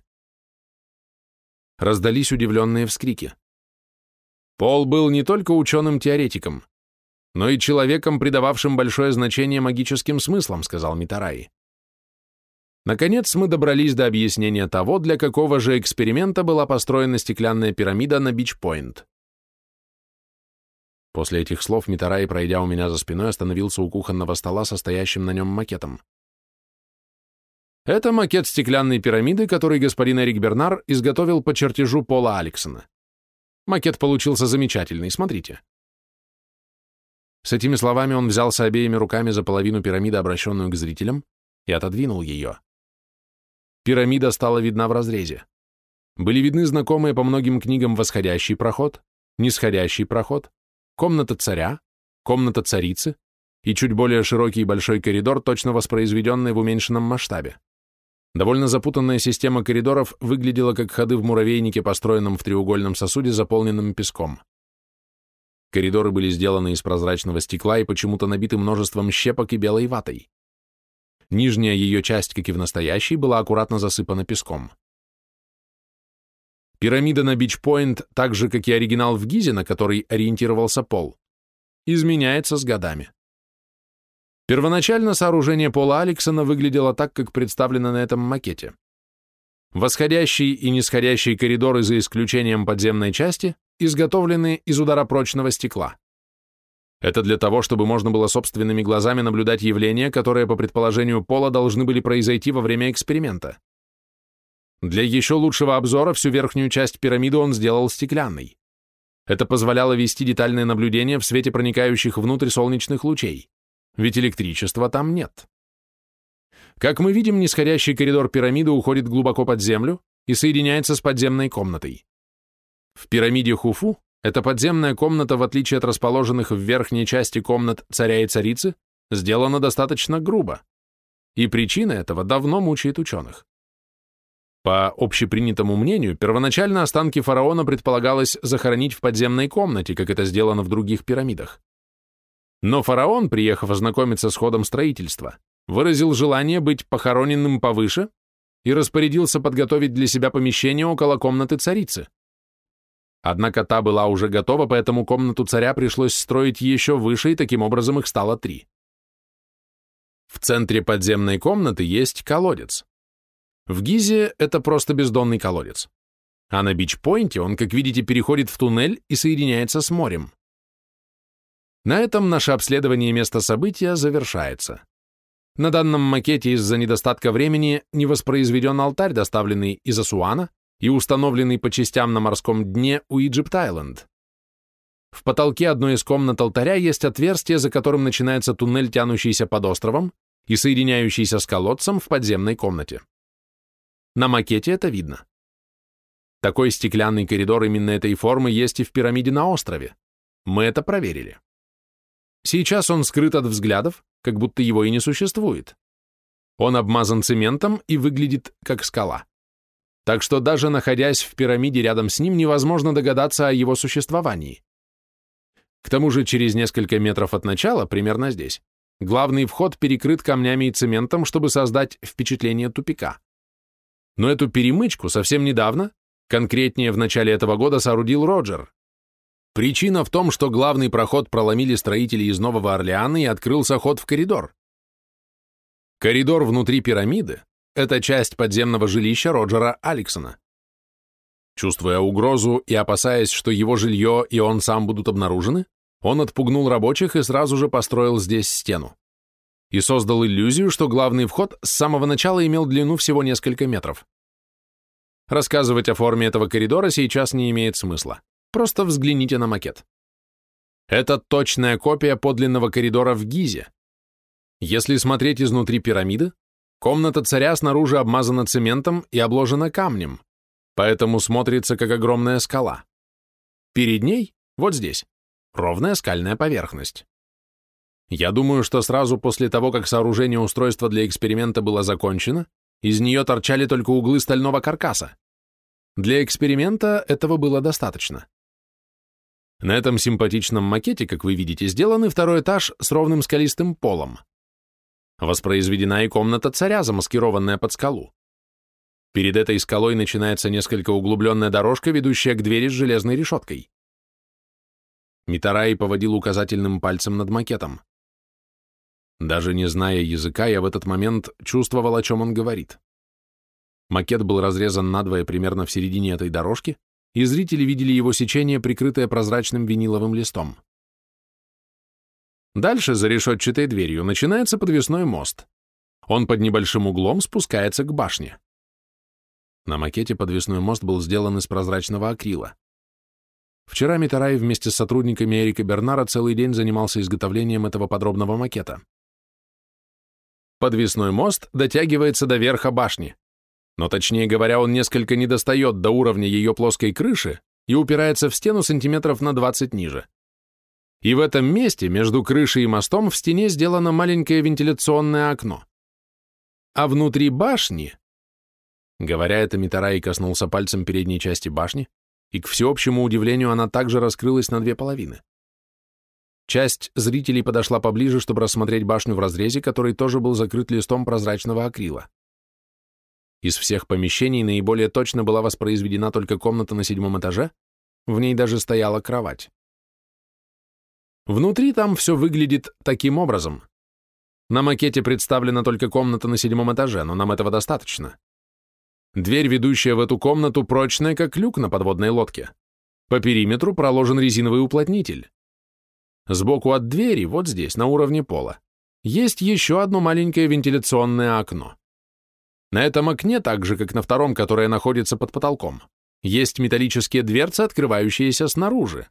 Раздались удивленные вскрики. Пол был не только ученым-теоретиком, но и человеком, придававшим большое значение магическим смыслам, сказал Митараи. Наконец мы добрались до объяснения того, для какого же эксперимента была построена стеклянная пирамида на Бич-Пойнт. После этих слов Митарай, пройдя у меня за спиной, остановился у кухонного стола со стоящим на нем макетом. Это макет стеклянной пирамиды, который господин Эрик Бернар изготовил по чертежу Пола Алексона. Макет получился замечательный, смотрите. С этими словами он взялся обеими руками за половину пирамиды, обращенную к зрителям, и отодвинул ее. Пирамида стала видна в разрезе. Были видны знакомые по многим книгам восходящий проход, нисходящий проход, комната царя, комната царицы и чуть более широкий большой коридор, точно воспроизведенный в уменьшенном масштабе. Довольно запутанная система коридоров выглядела как ходы в муравейнике, построенном в треугольном сосуде, заполненном песком. Коридоры были сделаны из прозрачного стекла и почему-то набиты множеством щепок и белой ватой. Нижняя ее часть, как и в настоящей, была аккуратно засыпана песком. Пирамида на Бич-Пойнт, так же, как и оригинал в Гизе, на который ориентировался Пол, изменяется с годами. Первоначально сооружение Пола Алексона выглядело так, как представлено на этом макете. Восходящие и нисходящие коридоры, за исключением подземной части, изготовлены из ударопрочного стекла. Это для того, чтобы можно было собственными глазами наблюдать явления, которые, по предположению Пола, должны были произойти во время эксперимента. Для еще лучшего обзора всю верхнюю часть пирамиды он сделал стеклянной. Это позволяло вести детальное наблюдение в свете проникающих внутрь солнечных лучей, ведь электричества там нет. Как мы видим, нисходящий коридор пирамиды уходит глубоко под землю и соединяется с подземной комнатой. В пирамиде Хуфу эта подземная комната, в отличие от расположенных в верхней части комнат царя и царицы, сделана достаточно грубо, и причина этого давно мучает ученых. По общепринятому мнению, первоначально останки фараона предполагалось захоронить в подземной комнате, как это сделано в других пирамидах. Но фараон, приехав ознакомиться с ходом строительства, выразил желание быть похороненным повыше и распорядился подготовить для себя помещение около комнаты царицы. Однако та была уже готова, поэтому комнату царя пришлось строить еще выше, и таким образом их стало три. В центре подземной комнаты есть колодец. В Гизе это просто бездонный колодец. А на Бич-Пойнте он, как видите, переходит в туннель и соединяется с морем. На этом наше обследование места события завершается. На данном макете из-за недостатка времени не воспроизведен алтарь, доставленный из Асуана, и установленный по частям на морском дне у Иджипт-Айленд. В потолке одной из комнат алтаря есть отверстие, за которым начинается туннель, тянущийся под островом и соединяющийся с колодцем в подземной комнате. На макете это видно. Такой стеклянный коридор именно этой формы есть и в пирамиде на острове. Мы это проверили. Сейчас он скрыт от взглядов, как будто его и не существует. Он обмазан цементом и выглядит как скала так что даже находясь в пирамиде рядом с ним, невозможно догадаться о его существовании. К тому же через несколько метров от начала, примерно здесь, главный вход перекрыт камнями и цементом, чтобы создать впечатление тупика. Но эту перемычку совсем недавно, конкретнее в начале этого года, соорудил Роджер. Причина в том, что главный проход проломили строители из Нового Орлеана и открылся ход в коридор. Коридор внутри пирамиды – это часть подземного жилища Роджера Алексона. Чувствуя угрозу и опасаясь, что его жилье и он сам будут обнаружены, он отпугнул рабочих и сразу же построил здесь стену. И создал иллюзию, что главный вход с самого начала имел длину всего несколько метров. Рассказывать о форме этого коридора сейчас не имеет смысла. Просто взгляните на макет. Это точная копия подлинного коридора в Гизе. Если смотреть изнутри пирамиды, комната царя снаружи обмазана цементом и обложена камнем, поэтому смотрится как огромная скала. Перед ней, вот здесь, ровная скальная поверхность. Я думаю, что сразу после того, как сооружение устройства для эксперимента было закончено, из нее торчали только углы стального каркаса. Для эксперимента этого было достаточно. На этом симпатичном макете, как вы видите, сделан второй этаж с ровным скалистым полом. Воспроизведена и комната царя, замаскированная под скалу. Перед этой скалой начинается несколько углубленная дорожка, ведущая к двери с железной решеткой. Митарай поводил указательным пальцем над макетом. Даже не зная языка, я в этот момент чувствовал, о чем он говорит. Макет был разрезан надвое примерно в середине этой дорожки, и зрители видели его сечение, прикрытое прозрачным виниловым листом. Дальше, за решетчатой дверью, начинается подвесной мост. Он под небольшим углом спускается к башне. На макете подвесной мост был сделан из прозрачного акрила. Вчера Митарай вместе с сотрудниками Эрика Бернара целый день занимался изготовлением этого подробного макета. Подвесной мост дотягивается до верха башни, но точнее говоря, он несколько не достает до уровня ее плоской крыши и упирается в стену сантиметров на 20 ниже. И в этом месте, между крышей и мостом, в стене сделано маленькое вентиляционное окно. А внутри башни... Говоря это, Митарай коснулся пальцем передней части башни, и, к всеобщему удивлению, она также раскрылась на две половины. Часть зрителей подошла поближе, чтобы рассмотреть башню в разрезе, который тоже был закрыт листом прозрачного акрила. Из всех помещений наиболее точно была воспроизведена только комната на седьмом этаже, в ней даже стояла кровать. Внутри там все выглядит таким образом. На макете представлена только комната на седьмом этаже, но нам этого достаточно. Дверь, ведущая в эту комнату, прочная, как люк на подводной лодке. По периметру проложен резиновый уплотнитель. Сбоку от двери, вот здесь, на уровне пола, есть еще одно маленькое вентиляционное окно. На этом окне, так же, как на втором, которое находится под потолком, есть металлические дверцы, открывающиеся снаружи.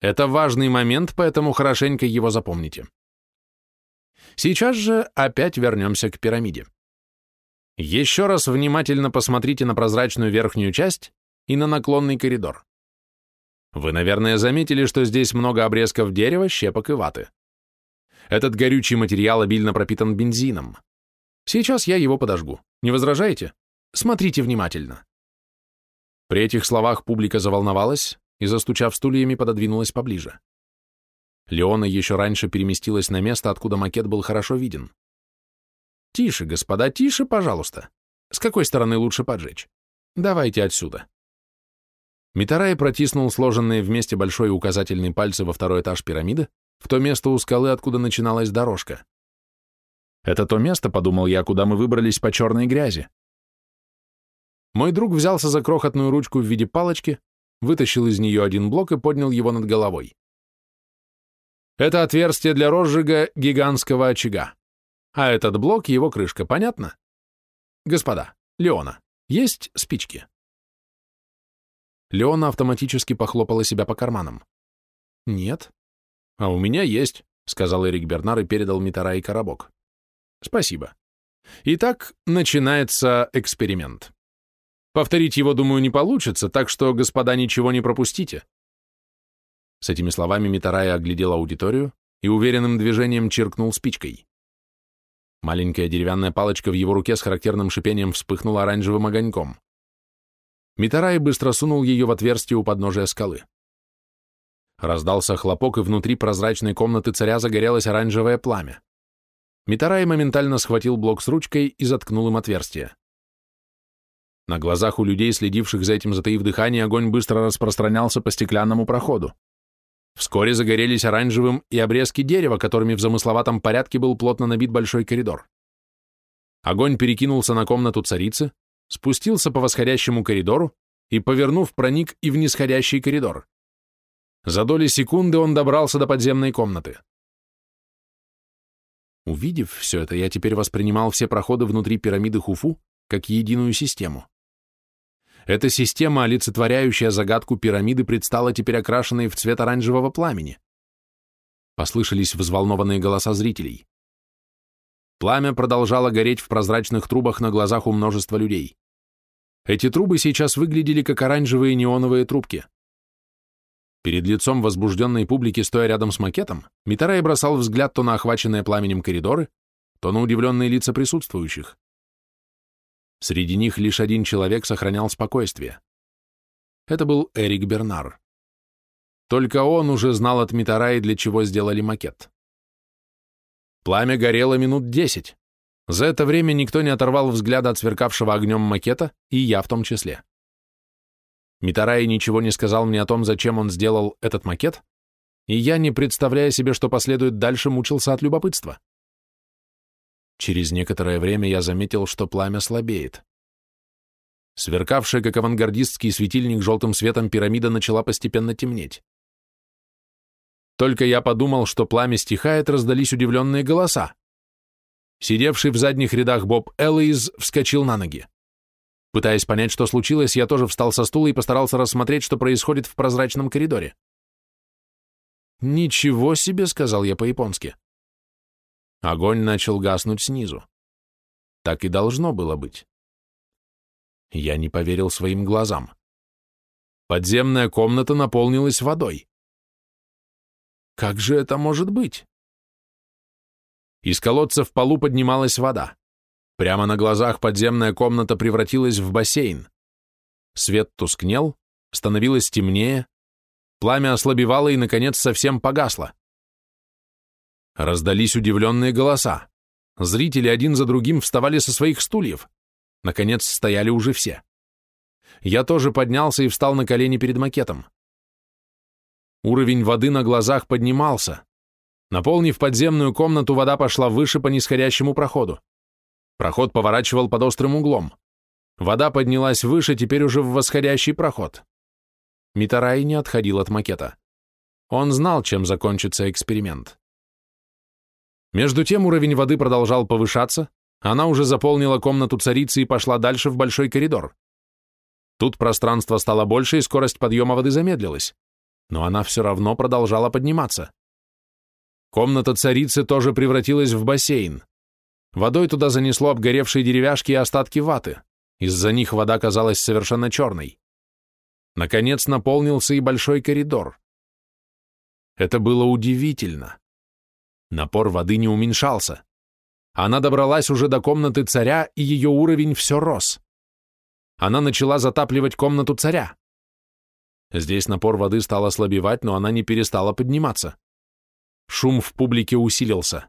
Это важный момент, поэтому хорошенько его запомните. Сейчас же опять вернемся к пирамиде. Еще раз внимательно посмотрите на прозрачную верхнюю часть и на наклонный коридор. Вы, наверное, заметили, что здесь много обрезков дерева, щепок и ваты. Этот горючий материал обильно пропитан бензином. Сейчас я его подожгу. Не возражаете? Смотрите внимательно. При этих словах публика заволновалась и, застучав стульями, пододвинулась поближе. Леона еще раньше переместилась на место, откуда макет был хорошо виден. «Тише, господа, тише, пожалуйста. С какой стороны лучше поджечь? Давайте отсюда». Митарай протиснул сложенные вместе большой указательный пальцы во второй этаж пирамиды, в то место у скалы, откуда начиналась дорожка. Это то место, подумал я, куда мы выбрались по черной грязи. Мой друг взялся за крохотную ручку в виде палочки, вытащил из нее один блок и поднял его над головой. Это отверстие для розжига гигантского очага. А этот блок — его крышка, понятно? Господа, Леона, есть спички? Леона автоматически похлопала себя по карманам. Нет. А у меня есть, сказал Эрик Бернар и передал Митара и коробок. Спасибо. Итак, начинается эксперимент. Повторить его, думаю, не получится, так что, господа, ничего не пропустите. С этими словами Митарая оглядел аудиторию и уверенным движением чиркнул спичкой. Маленькая деревянная палочка в его руке с характерным шипением вспыхнула оранжевым огоньком. Митарай быстро сунул ее в отверстие у подножия скалы. Раздался хлопок, и внутри прозрачной комнаты царя загорелось оранжевое пламя. Митарай моментально схватил блок с ручкой и заткнул им отверстие. На глазах у людей, следивших за этим затаив дыхание, огонь быстро распространялся по стеклянному проходу. Вскоре загорелись оранжевым и обрезки дерева, которыми в замысловатом порядке был плотно набит большой коридор. Огонь перекинулся на комнату царицы, спустился по восходящему коридору и, повернув, проник и в нисходящий коридор. За доли секунды он добрался до подземной комнаты. Увидев все это, я теперь воспринимал все проходы внутри пирамиды Хуфу как единую систему. Эта система, олицетворяющая загадку пирамиды, предстала теперь окрашенной в цвет оранжевого пламени. Послышались взволнованные голоса зрителей. Пламя продолжало гореть в прозрачных трубах на глазах у множества людей. Эти трубы сейчас выглядели как оранжевые неоновые трубки. Перед лицом возбужденной публики, стоя рядом с макетом, Митарай бросал взгляд то на охваченные пламенем коридоры, то на удивленные лица присутствующих. Среди них лишь один человек сохранял спокойствие. Это был Эрик Бернар. Только он уже знал от Митараи, для чего сделали макет. Пламя горело минут десять. За это время никто не оторвал взгляда от сверкавшего огнем макета, и я в том числе. Митараи ничего не сказал мне о том, зачем он сделал этот макет, и я, не представляя себе, что последует дальше, мучился от любопытства. Через некоторое время я заметил, что пламя слабеет. Сверкавшая, как авангардистский светильник, желтым светом пирамида начала постепенно темнеть. Только я подумал, что пламя стихает, раздались удивленные голоса. Сидевший в задних рядах Боб Эллиз вскочил на ноги. Пытаясь понять, что случилось, я тоже встал со стула и постарался рассмотреть, что происходит в прозрачном коридоре. «Ничего себе», — сказал я по-японски. Огонь начал гаснуть снизу. Так и должно было быть. Я не поверил своим глазам. Подземная комната наполнилась водой. Как же это может быть? Из колодца в полу поднималась вода. Прямо на глазах подземная комната превратилась в бассейн. Свет тускнел, становилось темнее, пламя ослабевало и, наконец, совсем погасло. Раздались удивленные голоса. Зрители один за другим вставали со своих стульев. Наконец стояли уже все. Я тоже поднялся и встал на колени перед макетом. Уровень воды на глазах поднимался. Наполнив подземную комнату, вода пошла выше по нисходящему проходу. Проход поворачивал под острым углом. Вода поднялась выше, теперь уже в восходящий проход. Митарай не отходил от макета. Он знал, чем закончится эксперимент. Между тем уровень воды продолжал повышаться, она уже заполнила комнату царицы и пошла дальше в большой коридор. Тут пространство стало больше, и скорость подъема воды замедлилась, но она все равно продолжала подниматься. Комната царицы тоже превратилась в бассейн. Водой туда занесло обгоревшие деревяшки и остатки ваты. Из-за них вода казалась совершенно черной. Наконец наполнился и большой коридор. Это было удивительно. Напор воды не уменьшался. Она добралась уже до комнаты царя, и ее уровень все рос. Она начала затапливать комнату царя. Здесь напор воды стал ослабевать, но она не перестала подниматься. Шум в публике усилился.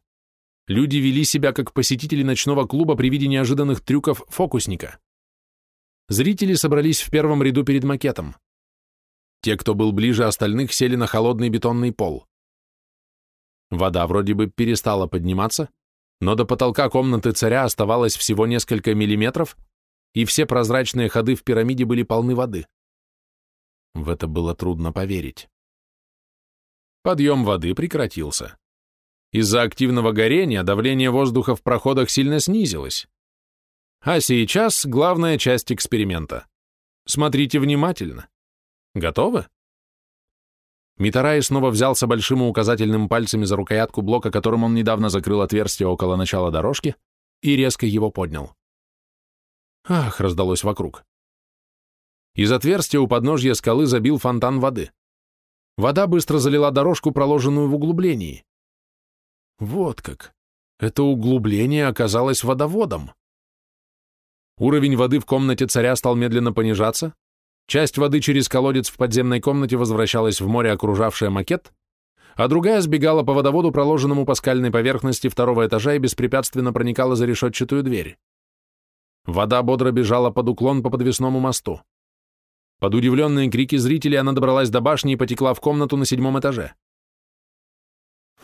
Люди вели себя как посетители ночного клуба при виде неожиданных трюков фокусника. Зрители собрались в первом ряду перед макетом. Те, кто был ближе остальных, сели на холодный бетонный пол. Вода вроде бы перестала подниматься, но до потолка комнаты царя оставалось всего несколько миллиметров, и все прозрачные ходы в пирамиде были полны воды. В это было трудно поверить. Подъем воды прекратился. Из-за активного горения давление воздуха в проходах сильно снизилось. А сейчас главная часть эксперимента. Смотрите внимательно. Готовы? Митарай снова взялся большим указательным пальцами за рукоятку блока, которым он недавно закрыл отверстие около начала дорожки, и резко его поднял. Ах, раздалось вокруг. Из отверстия у подножья скалы забил фонтан воды. Вода быстро залила дорожку, проложенную в углублении. Вот как. Это углубление оказалось водоводом. Уровень воды в комнате царя стал медленно понижаться, Часть воды через колодец в подземной комнате возвращалась в море, окружавшее макет, а другая сбегала по водоводу, проложенному по скальной поверхности второго этажа и беспрепятственно проникала за решетчатую дверь. Вода бодро бежала под уклон по подвесному мосту. Под удивленные крики зрителей она добралась до башни и потекла в комнату на седьмом этаже.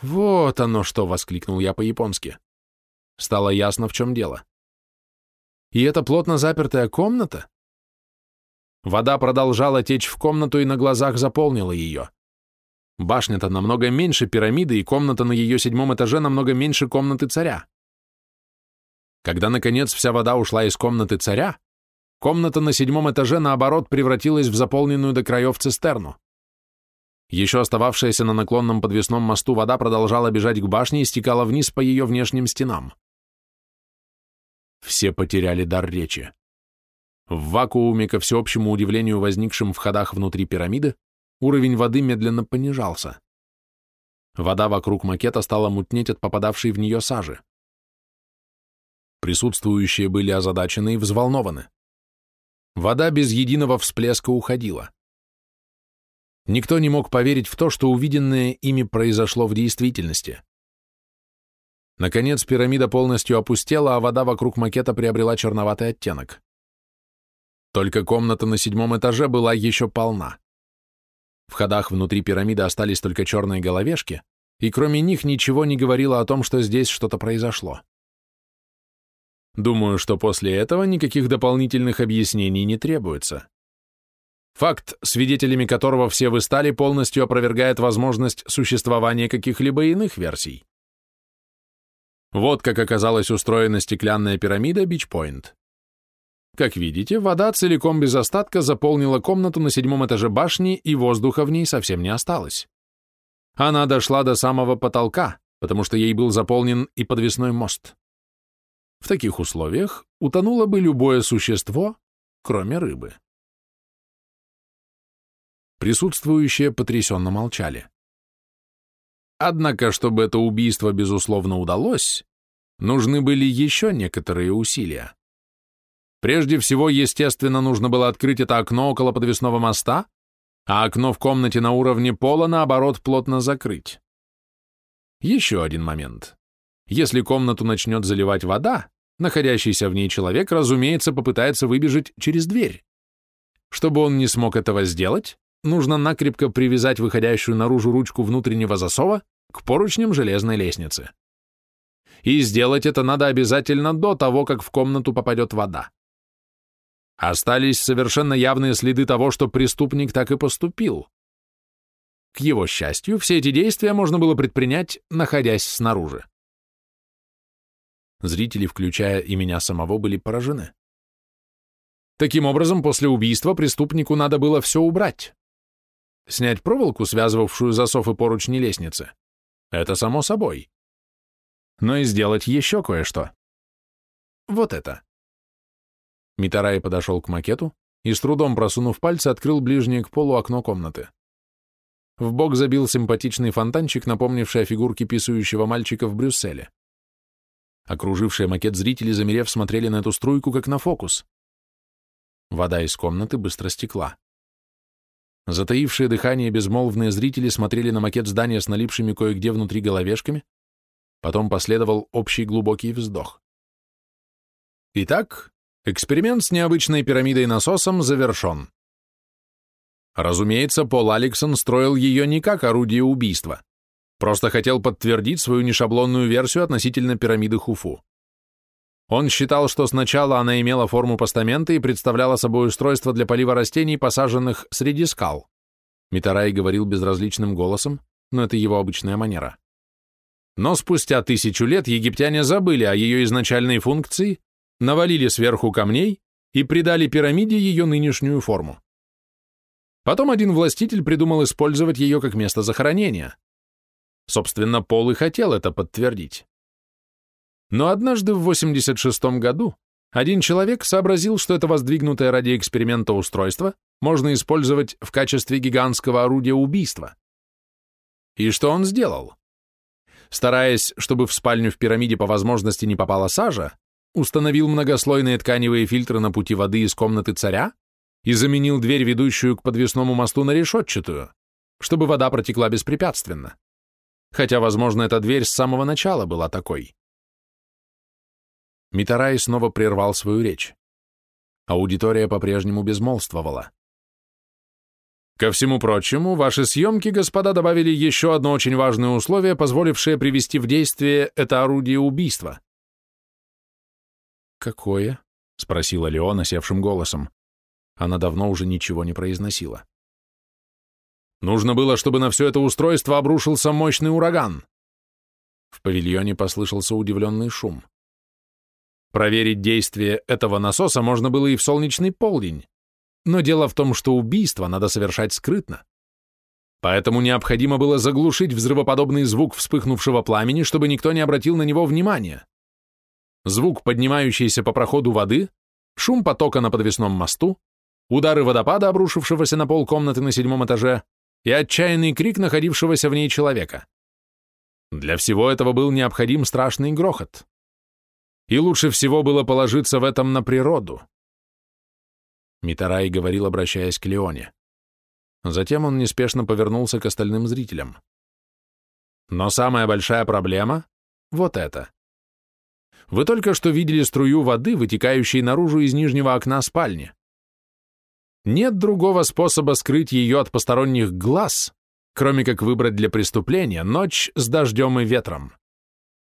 «Вот оно что!» — воскликнул я по-японски. Стало ясно, в чем дело. И это плотно запертая комната? Вода продолжала течь в комнату и на глазах заполнила ее. Башня-то намного меньше пирамиды, и комната на ее седьмом этаже намного меньше комнаты царя. Когда, наконец, вся вода ушла из комнаты царя, комната на седьмом этаже, наоборот, превратилась в заполненную до краев цистерну. Еще остававшаяся на наклонном подвесном мосту вода продолжала бежать к башне и стекала вниз по ее внешним стенам. Все потеряли дар речи. В вакууме, ко всеобщему удивлению, возникшим в ходах внутри пирамиды, уровень воды медленно понижался. Вода вокруг макета стала мутнеть от попадавшей в нее сажи. Присутствующие были озадачены и взволнованы. Вода без единого всплеска уходила. Никто не мог поверить в то, что увиденное ими произошло в действительности. Наконец пирамида полностью опустела, а вода вокруг макета приобрела черноватый оттенок. Только комната на седьмом этаже была еще полна. В ходах внутри пирамиды остались только черные головешки, и кроме них ничего не говорило о том, что здесь что-то произошло. Думаю, что после этого никаких дополнительных объяснений не требуется. Факт, свидетелями которого все вы стали, полностью опровергает возможность существования каких-либо иных версий. Вот как оказалась устроена стеклянная пирамида Бичпойнт. Как видите, вода целиком без остатка заполнила комнату на седьмом этаже башни, и воздуха в ней совсем не осталось. Она дошла до самого потолка, потому что ей был заполнен и подвесной мост. В таких условиях утонуло бы любое существо, кроме рыбы. Присутствующие потрясенно молчали. Однако, чтобы это убийство безусловно удалось, нужны были еще некоторые усилия. Прежде всего, естественно, нужно было открыть это окно около подвесного моста, а окно в комнате на уровне пола, наоборот, плотно закрыть. Еще один момент. Если комнату начнет заливать вода, находящийся в ней человек, разумеется, попытается выбежать через дверь. Чтобы он не смог этого сделать, нужно накрепко привязать выходящую наружу ручку внутреннего засова к поручням железной лестницы. И сделать это надо обязательно до того, как в комнату попадет вода. Остались совершенно явные следы того, что преступник так и поступил. К его счастью, все эти действия можно было предпринять, находясь снаружи. Зрители, включая и меня самого, были поражены. Таким образом, после убийства преступнику надо было все убрать. Снять проволоку, связывавшую засов и поручни лестницы. Это само собой. Но и сделать еще кое-что. Вот это. Митарай подошел к макету и, с трудом просунув пальцы, открыл ближнее к полу окно комнаты. В бок забил симпатичный фонтанчик, напомнивший о фигурке писающего мальчика в Брюсселе. Окружившие макет зрители, замерев, смотрели на эту струйку, как на фокус. Вода из комнаты быстро стекла. Затаившие дыхание безмолвные зрители смотрели на макет здания с налипшими кое-где внутри головешками, потом последовал общий глубокий вздох. Итак, эксперимент с необычной пирамидой-насосом завершен. Разумеется, Пол Алексон строил ее не как орудие убийства, просто хотел подтвердить свою нешаблонную версию относительно пирамиды Хуфу. Он считал, что сначала она имела форму постамента и представляла собой устройство для полива растений, посаженных среди скал. Митарай говорил безразличным голосом, но это его обычная манера. Но спустя тысячу лет египтяне забыли о ее изначальной функции, навалили сверху камней и придали пирамиде ее нынешнюю форму. Потом один властитель придумал использовать ее как место захоронения. Собственно, Пол и хотел это подтвердить. Но однажды в 86 году один человек сообразил, что это воздвигнутое ради эксперимента устройство можно использовать в качестве гигантского орудия убийства. И что он сделал? Стараясь, чтобы в спальню в пирамиде по возможности не попала сажа, установил многослойные тканевые фильтры на пути воды из комнаты царя и заменил дверь, ведущую к подвесному мосту, на решетчатую, чтобы вода протекла беспрепятственно. Хотя, возможно, эта дверь с самого начала была такой. Митарай снова прервал свою речь. Аудитория по-прежнему безмолвствовала. Ко всему прочему, ваши съемки, господа, добавили еще одно очень важное условие, позволившее привести в действие это орудие убийства. Какое? — спросила Леона севшим голосом. Она давно уже ничего не произносила. «Нужно было, чтобы на все это устройство обрушился мощный ураган». В павильоне послышался удивленный шум. Проверить действие этого насоса можно было и в солнечный полдень, но дело в том, что убийство надо совершать скрытно. Поэтому необходимо было заглушить взрывоподобный звук вспыхнувшего пламени, чтобы никто не обратил на него внимания. Звук, поднимающийся по проходу воды, шум потока на подвесном мосту, удары водопада, обрушившегося на пол комнаты на седьмом этаже, и отчаянный крик находившегося в ней человека. Для всего этого был необходим страшный грохот. И лучше всего было положиться в этом на природу. Митарай говорил, обращаясь к Леоне. Затем он неспешно повернулся к остальным зрителям. Но самая большая проблема — вот это. Вы только что видели струю воды, вытекающей наружу из нижнего окна спальни. Нет другого способа скрыть ее от посторонних глаз, кроме как выбрать для преступления ночь с дождем и ветром.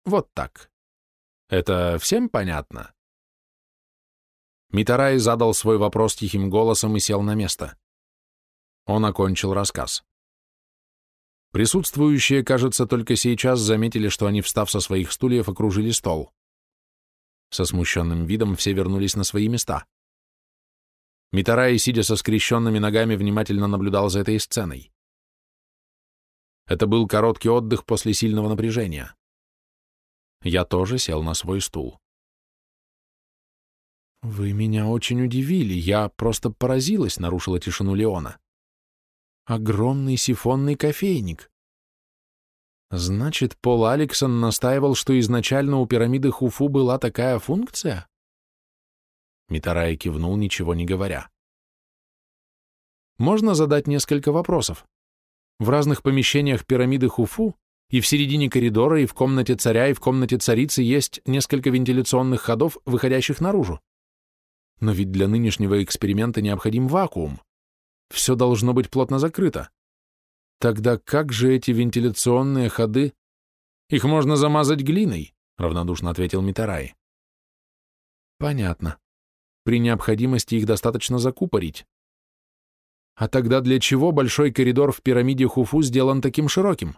Вот так. Это всем понятно? Митарай задал свой вопрос тихим голосом и сел на место. Он окончил рассказ. Присутствующие, кажется, только сейчас заметили, что они, встав со своих стульев, окружили стол. Со смущенным видом все вернулись на свои места. Митарай, сидя со скрещенными ногами, внимательно наблюдал за этой сценой. Это был короткий отдых после сильного напряжения. Я тоже сел на свой стул. «Вы меня очень удивили, я просто поразилась», — нарушила тишину Леона. «Огромный сифонный кофейник. Значит, Пол Алексон настаивал, что изначально у пирамиды Хуфу была такая функция? Митарай кивнул, ничего не говоря. Можно задать несколько вопросов. В разных помещениях пирамиды Хуфу и в середине коридора, и в комнате царя, и в комнате царицы есть несколько вентиляционных ходов, выходящих наружу. Но ведь для нынешнего эксперимента необходим вакуум. Все должно быть плотно закрыто. Тогда как же эти вентиляционные ходы? Их можно замазать глиной, равнодушно ответил Митарай. Понятно. При необходимости их достаточно закупорить. А тогда для чего большой коридор в пирамиде Хуфу сделан таким широким?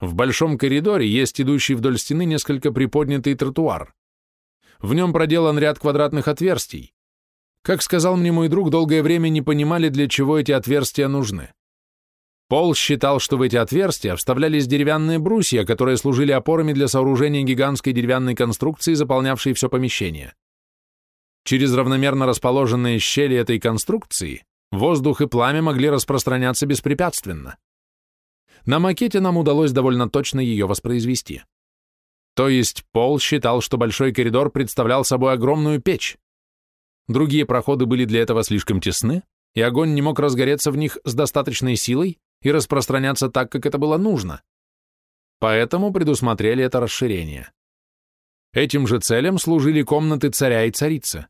В большом коридоре есть идущий вдоль стены несколько приподнятый тротуар. В нем проделан ряд квадратных отверстий. Как сказал мне мой друг, долгое время не понимали, для чего эти отверстия нужны. Пол считал, что в эти отверстия вставлялись деревянные брусья, которые служили опорами для сооружения гигантской деревянной конструкции, заполнявшей все помещение. Через равномерно расположенные щели этой конструкции воздух и пламя могли распространяться беспрепятственно. На макете нам удалось довольно точно ее воспроизвести. То есть Пол считал, что большой коридор представлял собой огромную печь. Другие проходы были для этого слишком тесны, и огонь не мог разгореться в них с достаточной силой, и распространяться так, как это было нужно. Поэтому предусмотрели это расширение. Этим же целям служили комнаты царя и царицы.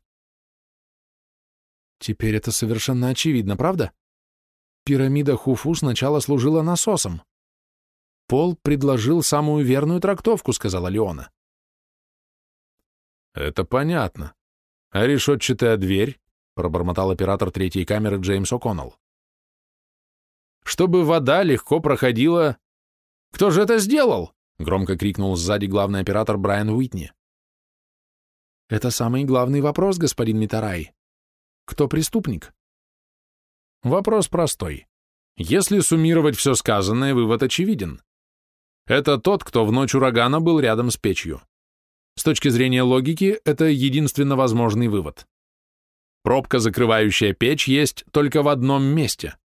Теперь это совершенно очевидно, правда? Пирамида Хуфу сначала служила насосом. Пол предложил самую верную трактовку, сказала Леона. Это понятно. А решетчатая дверь? Пробормотал оператор третьей камеры Джеймс О'Коннелл чтобы вода легко проходила... «Кто же это сделал?» — громко крикнул сзади главный оператор Брайан Уитни. «Это самый главный вопрос, господин Митарай. Кто преступник?» Вопрос простой. Если суммировать все сказанное, вывод очевиден. Это тот, кто в ночь урагана был рядом с печью. С точки зрения логики, это единственно возможный вывод. Пробка, закрывающая печь, есть только в одном месте.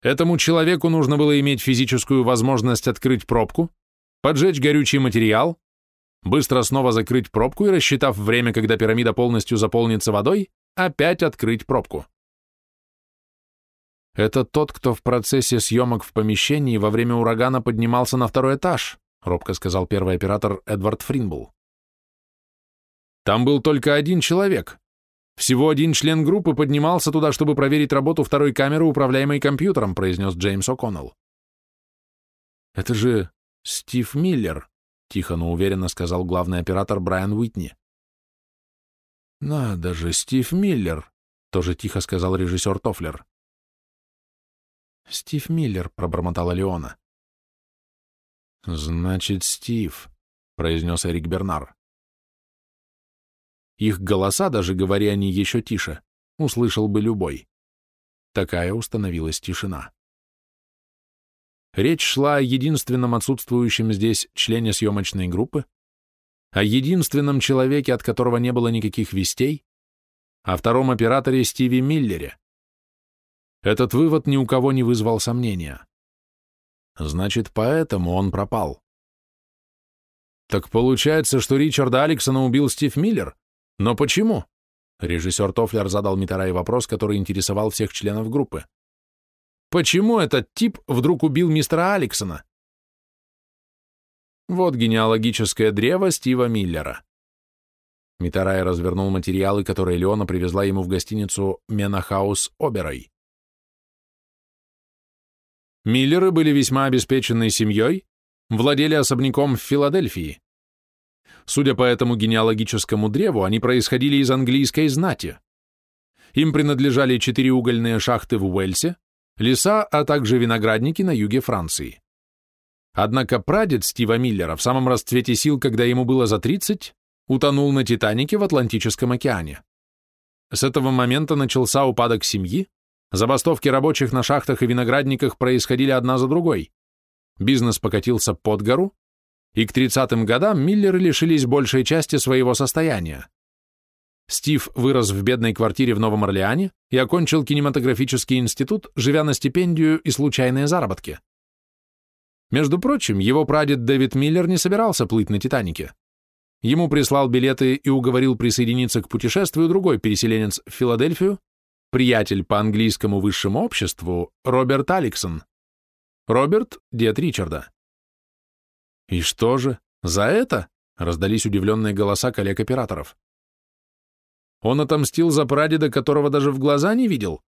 Этому человеку нужно было иметь физическую возможность открыть пробку, поджечь горючий материал, быстро снова закрыть пробку и, рассчитав время, когда пирамида полностью заполнится водой, опять открыть пробку. «Это тот, кто в процессе съемок в помещении во время урагана поднимался на второй этаж», робко сказал первый оператор Эдвард Фринбул. «Там был только один человек, всего один член группы поднимался туда, чтобы проверить работу второй камеры, управляемой компьютером, произнес Джеймс О'Коннелл. Это же Стив Миллер, тихо, но уверенно сказал главный оператор Брайан Уитни. Надо же, Стив Миллер, тоже тихо сказал режиссер Тофлер. Стив Миллер, пробормотала Леона. Значит, Стив, произнес Эрик Бернар. Их голоса, даже говоря они еще тише, услышал бы любой. Такая установилась тишина. Речь шла о единственном отсутствующем здесь члене съемочной группы, о единственном человеке, от которого не было никаких вестей, о втором операторе Стиви Миллере. Этот вывод ни у кого не вызвал сомнения. Значит, поэтому он пропал. Так получается, что Ричарда Алексона убил Стив Миллер? Но почему? Режиссер Тофлер задал Митарай вопрос, который интересовал всех членов группы. Почему этот тип вдруг убил мистера Алексона? Вот генеалогическое древо Стива Миллера. Митарай развернул материалы, которые Леона привезла ему в гостиницу Менахаус Оберой. Миллеры были весьма обеспеченной семьей, владели особняком в Филадельфии. Судя по этому генеалогическому древу, они происходили из английской знати. Им принадлежали четыре угольные шахты в Уэльсе, леса, а также виноградники на юге Франции. Однако прадед Стива Миллера в самом расцвете сил, когда ему было за 30, утонул на Титанике в Атлантическом океане. С этого момента начался упадок семьи, забастовки рабочих на шахтах и виноградниках происходили одна за другой. Бизнес покатился под гору, и к 30-м годам Миллеры лишились большей части своего состояния. Стив вырос в бедной квартире в Новом Орлеане и окончил кинематографический институт, живя на стипендию и случайные заработки. Между прочим, его прадед Дэвид Миллер не собирался плыть на «Титанике». Ему прислал билеты и уговорил присоединиться к путешествию другой переселенец в Филадельфию, приятель по английскому высшему обществу Роберт Аликсон. Роберт – дед Ричарда. «И что же, за это?» — раздались удивленные голоса коллег-операторов. Он отомстил за прадеда, которого даже в глаза не видел?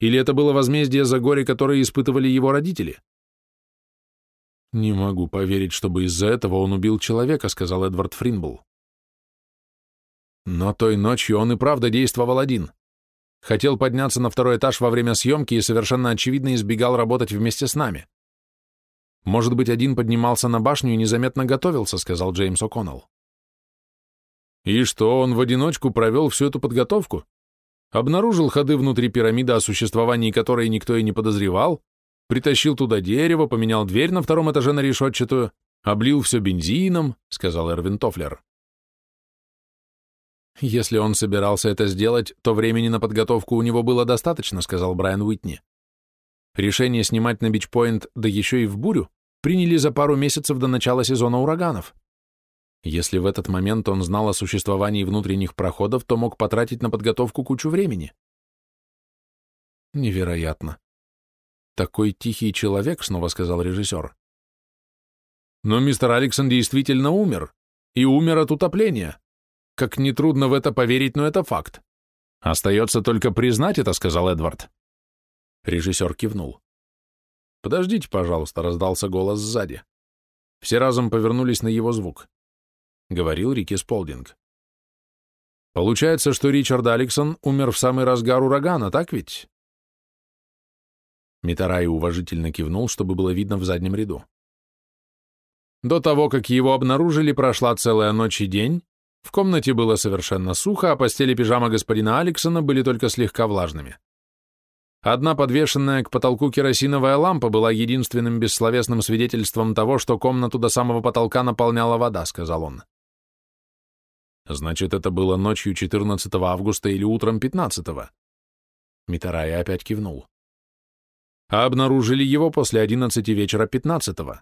Или это было возмездие за горе, которое испытывали его родители? «Не могу поверить, чтобы из-за этого он убил человека», — сказал Эдвард Фринбл. Но той ночью он и правда действовал один. Хотел подняться на второй этаж во время съемки и совершенно очевидно избегал работать вместе с нами. «Может быть, один поднимался на башню и незаметно готовился», — сказал Джеймс О'Коннелл. И что, он в одиночку провел всю эту подготовку? Обнаружил ходы внутри пирамиды, о существовании которой никто и не подозревал, притащил туда дерево, поменял дверь на втором этаже на решетчатую, облил все бензином, — сказал Эрвин Тофлер. «Если он собирался это сделать, то времени на подготовку у него было достаточно», — сказал Брайан Уитни. Решение снимать на Бичпоинт, да еще и в бурю, приняли за пару месяцев до начала сезона ураганов. Если в этот момент он знал о существовании внутренних проходов, то мог потратить на подготовку кучу времени. Невероятно. Такой тихий человек, снова сказал режиссер. Но мистер Алексон действительно умер. И умер от утопления. Как нетрудно в это поверить, но это факт. Остается только признать это, сказал Эдвард. Режиссер кивнул. «Подождите, пожалуйста», — раздался голос сзади. Все разом повернулись на его звук. Говорил Рики Сполдинг. «Получается, что Ричард Алексон умер в самый разгар урагана, так ведь?» Митарай уважительно кивнул, чтобы было видно в заднем ряду. До того, как его обнаружили, прошла целая ночь и день, в комнате было совершенно сухо, а постели пижама господина Алексона были только слегка влажными. Одна подвешенная к потолку керосиновая лампа была единственным бессловесным свидетельством того, что комнату до самого потолка наполняла вода, сказал он. Значит, это было ночью 14 августа или утром 15 -го. Митарай опять кивнул. А обнаружили его после 11 вечера 15 -го.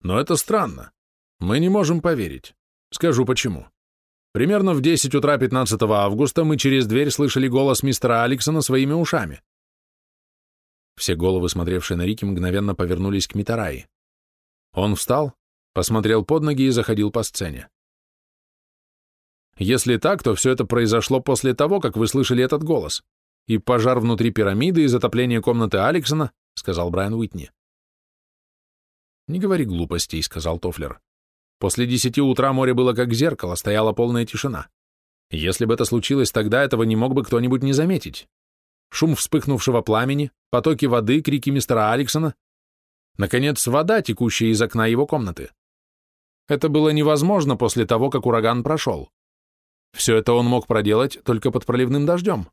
Но это странно. Мы не можем поверить. Скажу почему. Примерно в 10 утра 15 августа мы через дверь слышали голос мистера Алексона своими ушами. Все головы, смотревшие на Рики, мгновенно повернулись к Митараи. Он встал, посмотрел под ноги и заходил по сцене. Если так, то все это произошло после того, как вы слышали этот голос. И пожар внутри пирамиды, и затопление комнаты Алексона, сказал Брайан Уитни. Не говори глупостей, сказал Тофлер. После десяти утра море было как зеркало, стояла полная тишина. Если бы это случилось тогда, этого не мог бы кто-нибудь не заметить. Шум вспыхнувшего пламени, потоки воды, крики мистера Алексона. Наконец, вода, текущая из окна его комнаты. Это было невозможно после того, как ураган прошел. Все это он мог проделать только под проливным дождем.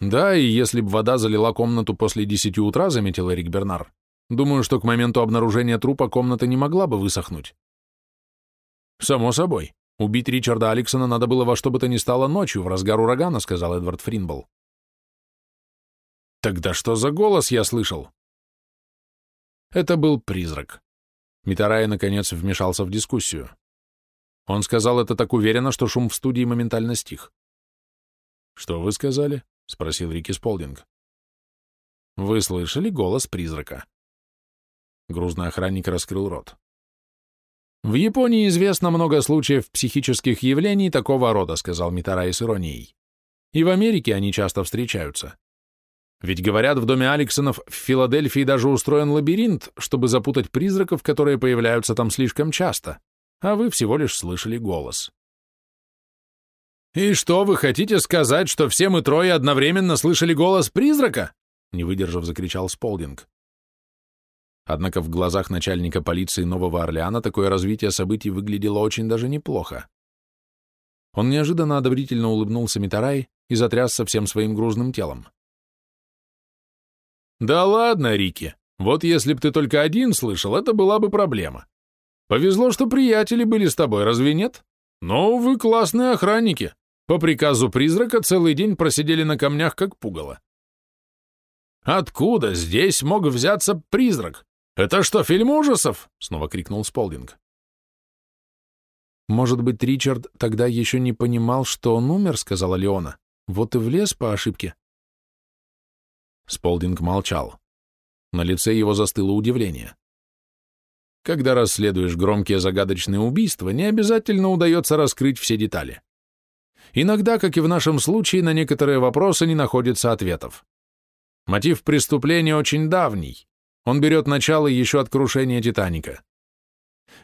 Да, и если бы вода залила комнату после десяти утра, заметил Эрик Бернар, думаю, что к моменту обнаружения трупа комната не могла бы высохнуть. Само собой. Убить Ричарда Алексона надо было во что бы то ни стало ночью, в разгар урагана, сказал Эдвард Фринбл. Тогда что за голос я слышал? Это был призрак. Митарай, наконец, вмешался в дискуссию. Он сказал это так уверенно, что шум в студии моментально стих. «Что вы сказали?» — спросил Рики Сполдинг. «Вы слышали голос призрака?» Грузный охранник раскрыл рот. «В Японии известно много случаев психических явлений такого рода», — сказал Митарай с иронией. «И в Америке они часто встречаются. Ведь, говорят, в доме Алексонов в Филадельфии даже устроен лабиринт, чтобы запутать призраков, которые появляются там слишком часто, а вы всего лишь слышали голос». «И что, вы хотите сказать, что все мы трое одновременно слышали голос призрака?» не выдержав, закричал Сполдинг. Однако в глазах начальника полиции Нового Орлеана такое развитие событий выглядело очень даже неплохо. Он неожиданно одобрительно улыбнулся Митарай и затрясся всем своим грузным телом. «Да ладно, Рики, вот если б ты только один слышал, это была бы проблема. Повезло, что приятели были с тобой, разве нет? Но вы классные охранники. По приказу призрака целый день просидели на камнях, как пугало. «Откуда здесь мог взяться призрак? Это что, фильм ужасов?» — снова крикнул Сполдинг. «Может быть, Ричард тогда еще не понимал, что он умер?» — сказала Леона. «Вот и влез по ошибке». Сполдинг молчал. На лице его застыло удивление. Когда расследуешь громкие загадочные убийства, не обязательно удается раскрыть все детали. Иногда, как и в нашем случае, на некоторые вопросы не находится ответов. Мотив преступления очень давний. Он берет начало еще от крушения Титаника.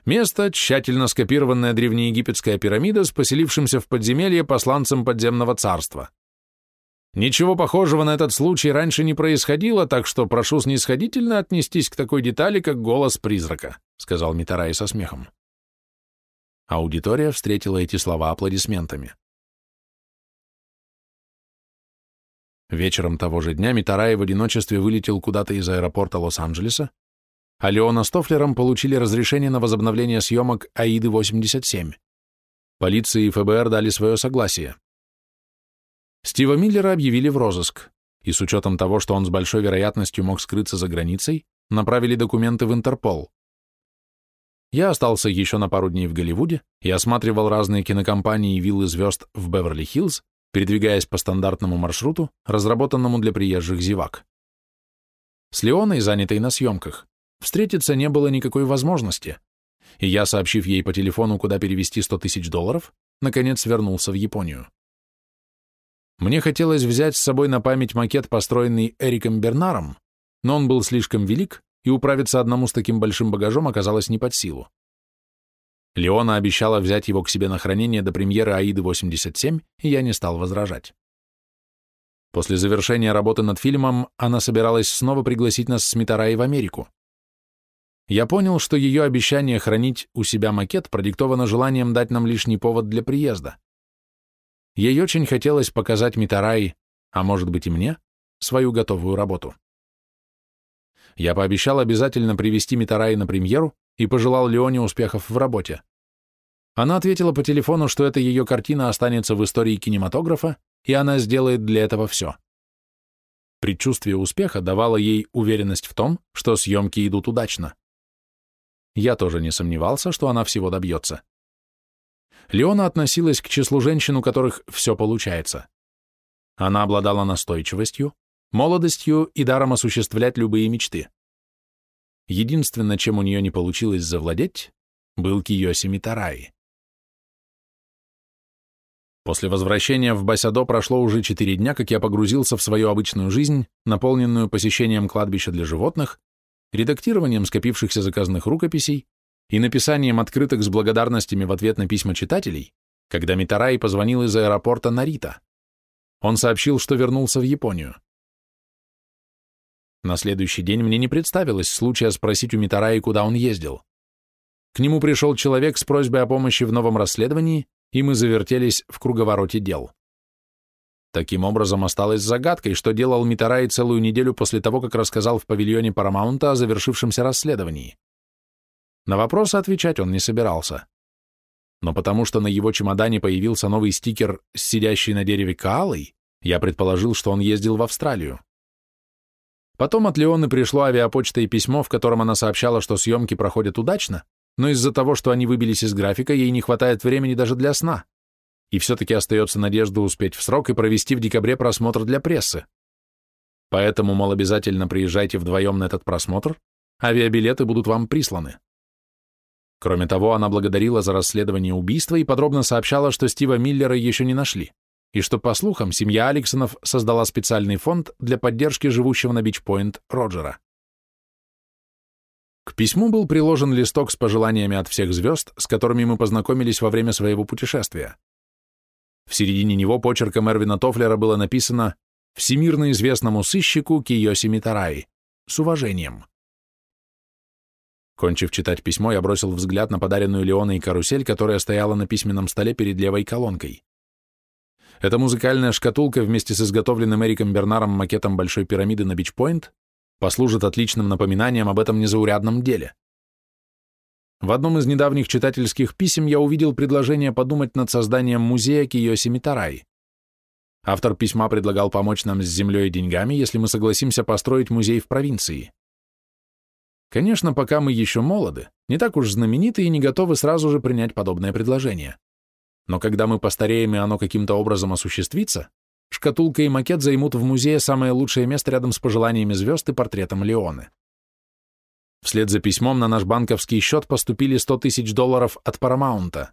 Место – тщательно скопированная древнеегипетская пирамида с поселившимся в подземелье посланцем подземного царства. Ничего похожего на этот случай раньше не происходило, так что прошу снисходительно отнестись к такой детали, как голос призрака, сказал Митарай со смехом. Аудитория встретила эти слова аплодисментами. Вечером того же дня Митарай в одиночестве вылетел куда-то из аэропорта Лос-Анджелеса, а Леона с Тофлером получили разрешение на возобновление съемок «Аиды-87». Полиция и ФБР дали свое согласие. Стива Миллера объявили в розыск, и с учетом того, что он с большой вероятностью мог скрыться за границей, направили документы в Интерпол. Я остался еще на пару дней в Голливуде и осматривал разные кинокомпании и виллы звезд в Беверли-Хиллз, передвигаясь по стандартному маршруту, разработанному для приезжих зевак. С Леоной, занятой на съемках, встретиться не было никакой возможности, и я, сообщив ей по телефону, куда перевести 100 тысяч долларов, наконец вернулся в Японию. Мне хотелось взять с собой на память макет, построенный Эриком Бернаром, но он был слишком велик, и управиться одному с таким большим багажом оказалось не под силу. Леона обещала взять его к себе на хранение до премьеры «Аиды-87», и я не стал возражать. После завершения работы над фильмом она собиралась снова пригласить нас с Митараи в Америку. Я понял, что ее обещание хранить у себя макет продиктовано желанием дать нам лишний повод для приезда. Ей очень хотелось показать Митараи, а может быть и мне, свою готовую работу. Я пообещал обязательно привести Митараи на премьеру и пожелал Леоне успехов в работе. Она ответила по телефону, что эта ее картина останется в истории кинематографа, и она сделает для этого все. Предчувствие успеха давало ей уверенность в том, что съемки идут удачно. Я тоже не сомневался, что она всего добьется. Леона относилась к числу женщин, у которых все получается. Она обладала настойчивостью, молодостью и даром осуществлять любые мечты. Единственное, чем у нее не получилось завладеть, был Киоси Митараи. После возвращения в Басядо прошло уже четыре дня, как я погрузился в свою обычную жизнь, наполненную посещением кладбища для животных, редактированием скопившихся заказных рукописей, и написанием открыток с благодарностями в ответ на письма читателей, когда Митараи позвонил из аэропорта Нарита. Он сообщил, что вернулся в Японию. На следующий день мне не представилось случая спросить у Митараи, куда он ездил. К нему пришел человек с просьбой о помощи в новом расследовании, и мы завертелись в круговороте дел. Таким образом, осталось загадкой, что делал Митараи целую неделю после того, как рассказал в павильоне Парамаунта о завершившемся расследовании. На вопросы отвечать он не собирался. Но потому что на его чемодане появился новый стикер с сидящей на дереве коалой, я предположил, что он ездил в Австралию. Потом от Леоны пришло авиапочта и письмо, в котором она сообщала, что съемки проходят удачно, но из-за того, что они выбились из графика, ей не хватает времени даже для сна. И все-таки остается надежда успеть в срок и провести в декабре просмотр для прессы. Поэтому, мол, обязательно приезжайте вдвоем на этот просмотр, авиабилеты будут вам присланы. Кроме того, она благодарила за расследование убийства и подробно сообщала, что Стива Миллера еще не нашли, и что, по слухам, семья Алексонов создала специальный фонд для поддержки живущего на Бичпоинт Роджера. К письму был приложен листок с пожеланиями от всех звезд, с которыми мы познакомились во время своего путешествия. В середине него почерком Эрвина Тофлера было написано «Всемирно известному сыщику Киоси Митараи. С уважением». Кончив читать письмо, я бросил взгляд на подаренную Леоной карусель, которая стояла на письменном столе перед левой колонкой. Эта музыкальная шкатулка вместе с изготовленным Эриком Бернаром макетом Большой пирамиды на Бичпойнт послужит отличным напоминанием об этом незаурядном деле. В одном из недавних читательских писем я увидел предложение подумать над созданием музея Киоси Митарай. Автор письма предлагал помочь нам с землей и деньгами, если мы согласимся построить музей в провинции. Конечно, пока мы еще молоды, не так уж знамениты и не готовы сразу же принять подобное предложение. Но когда мы постареем и оно каким-то образом осуществится, Шкатулка и макет займут в музее самое лучшее место рядом с пожеланиями звезд и портретом Леоны. Вслед за письмом на наш банковский счет поступили 100 тысяч долларов от Парамаунта.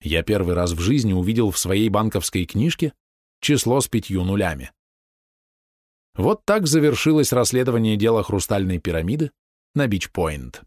Я первый раз в жизни увидел в своей банковской книжке число с пятью нулями. Вот так завершилось расследование дела Хрустальной пирамиды на Бич-Пойнт.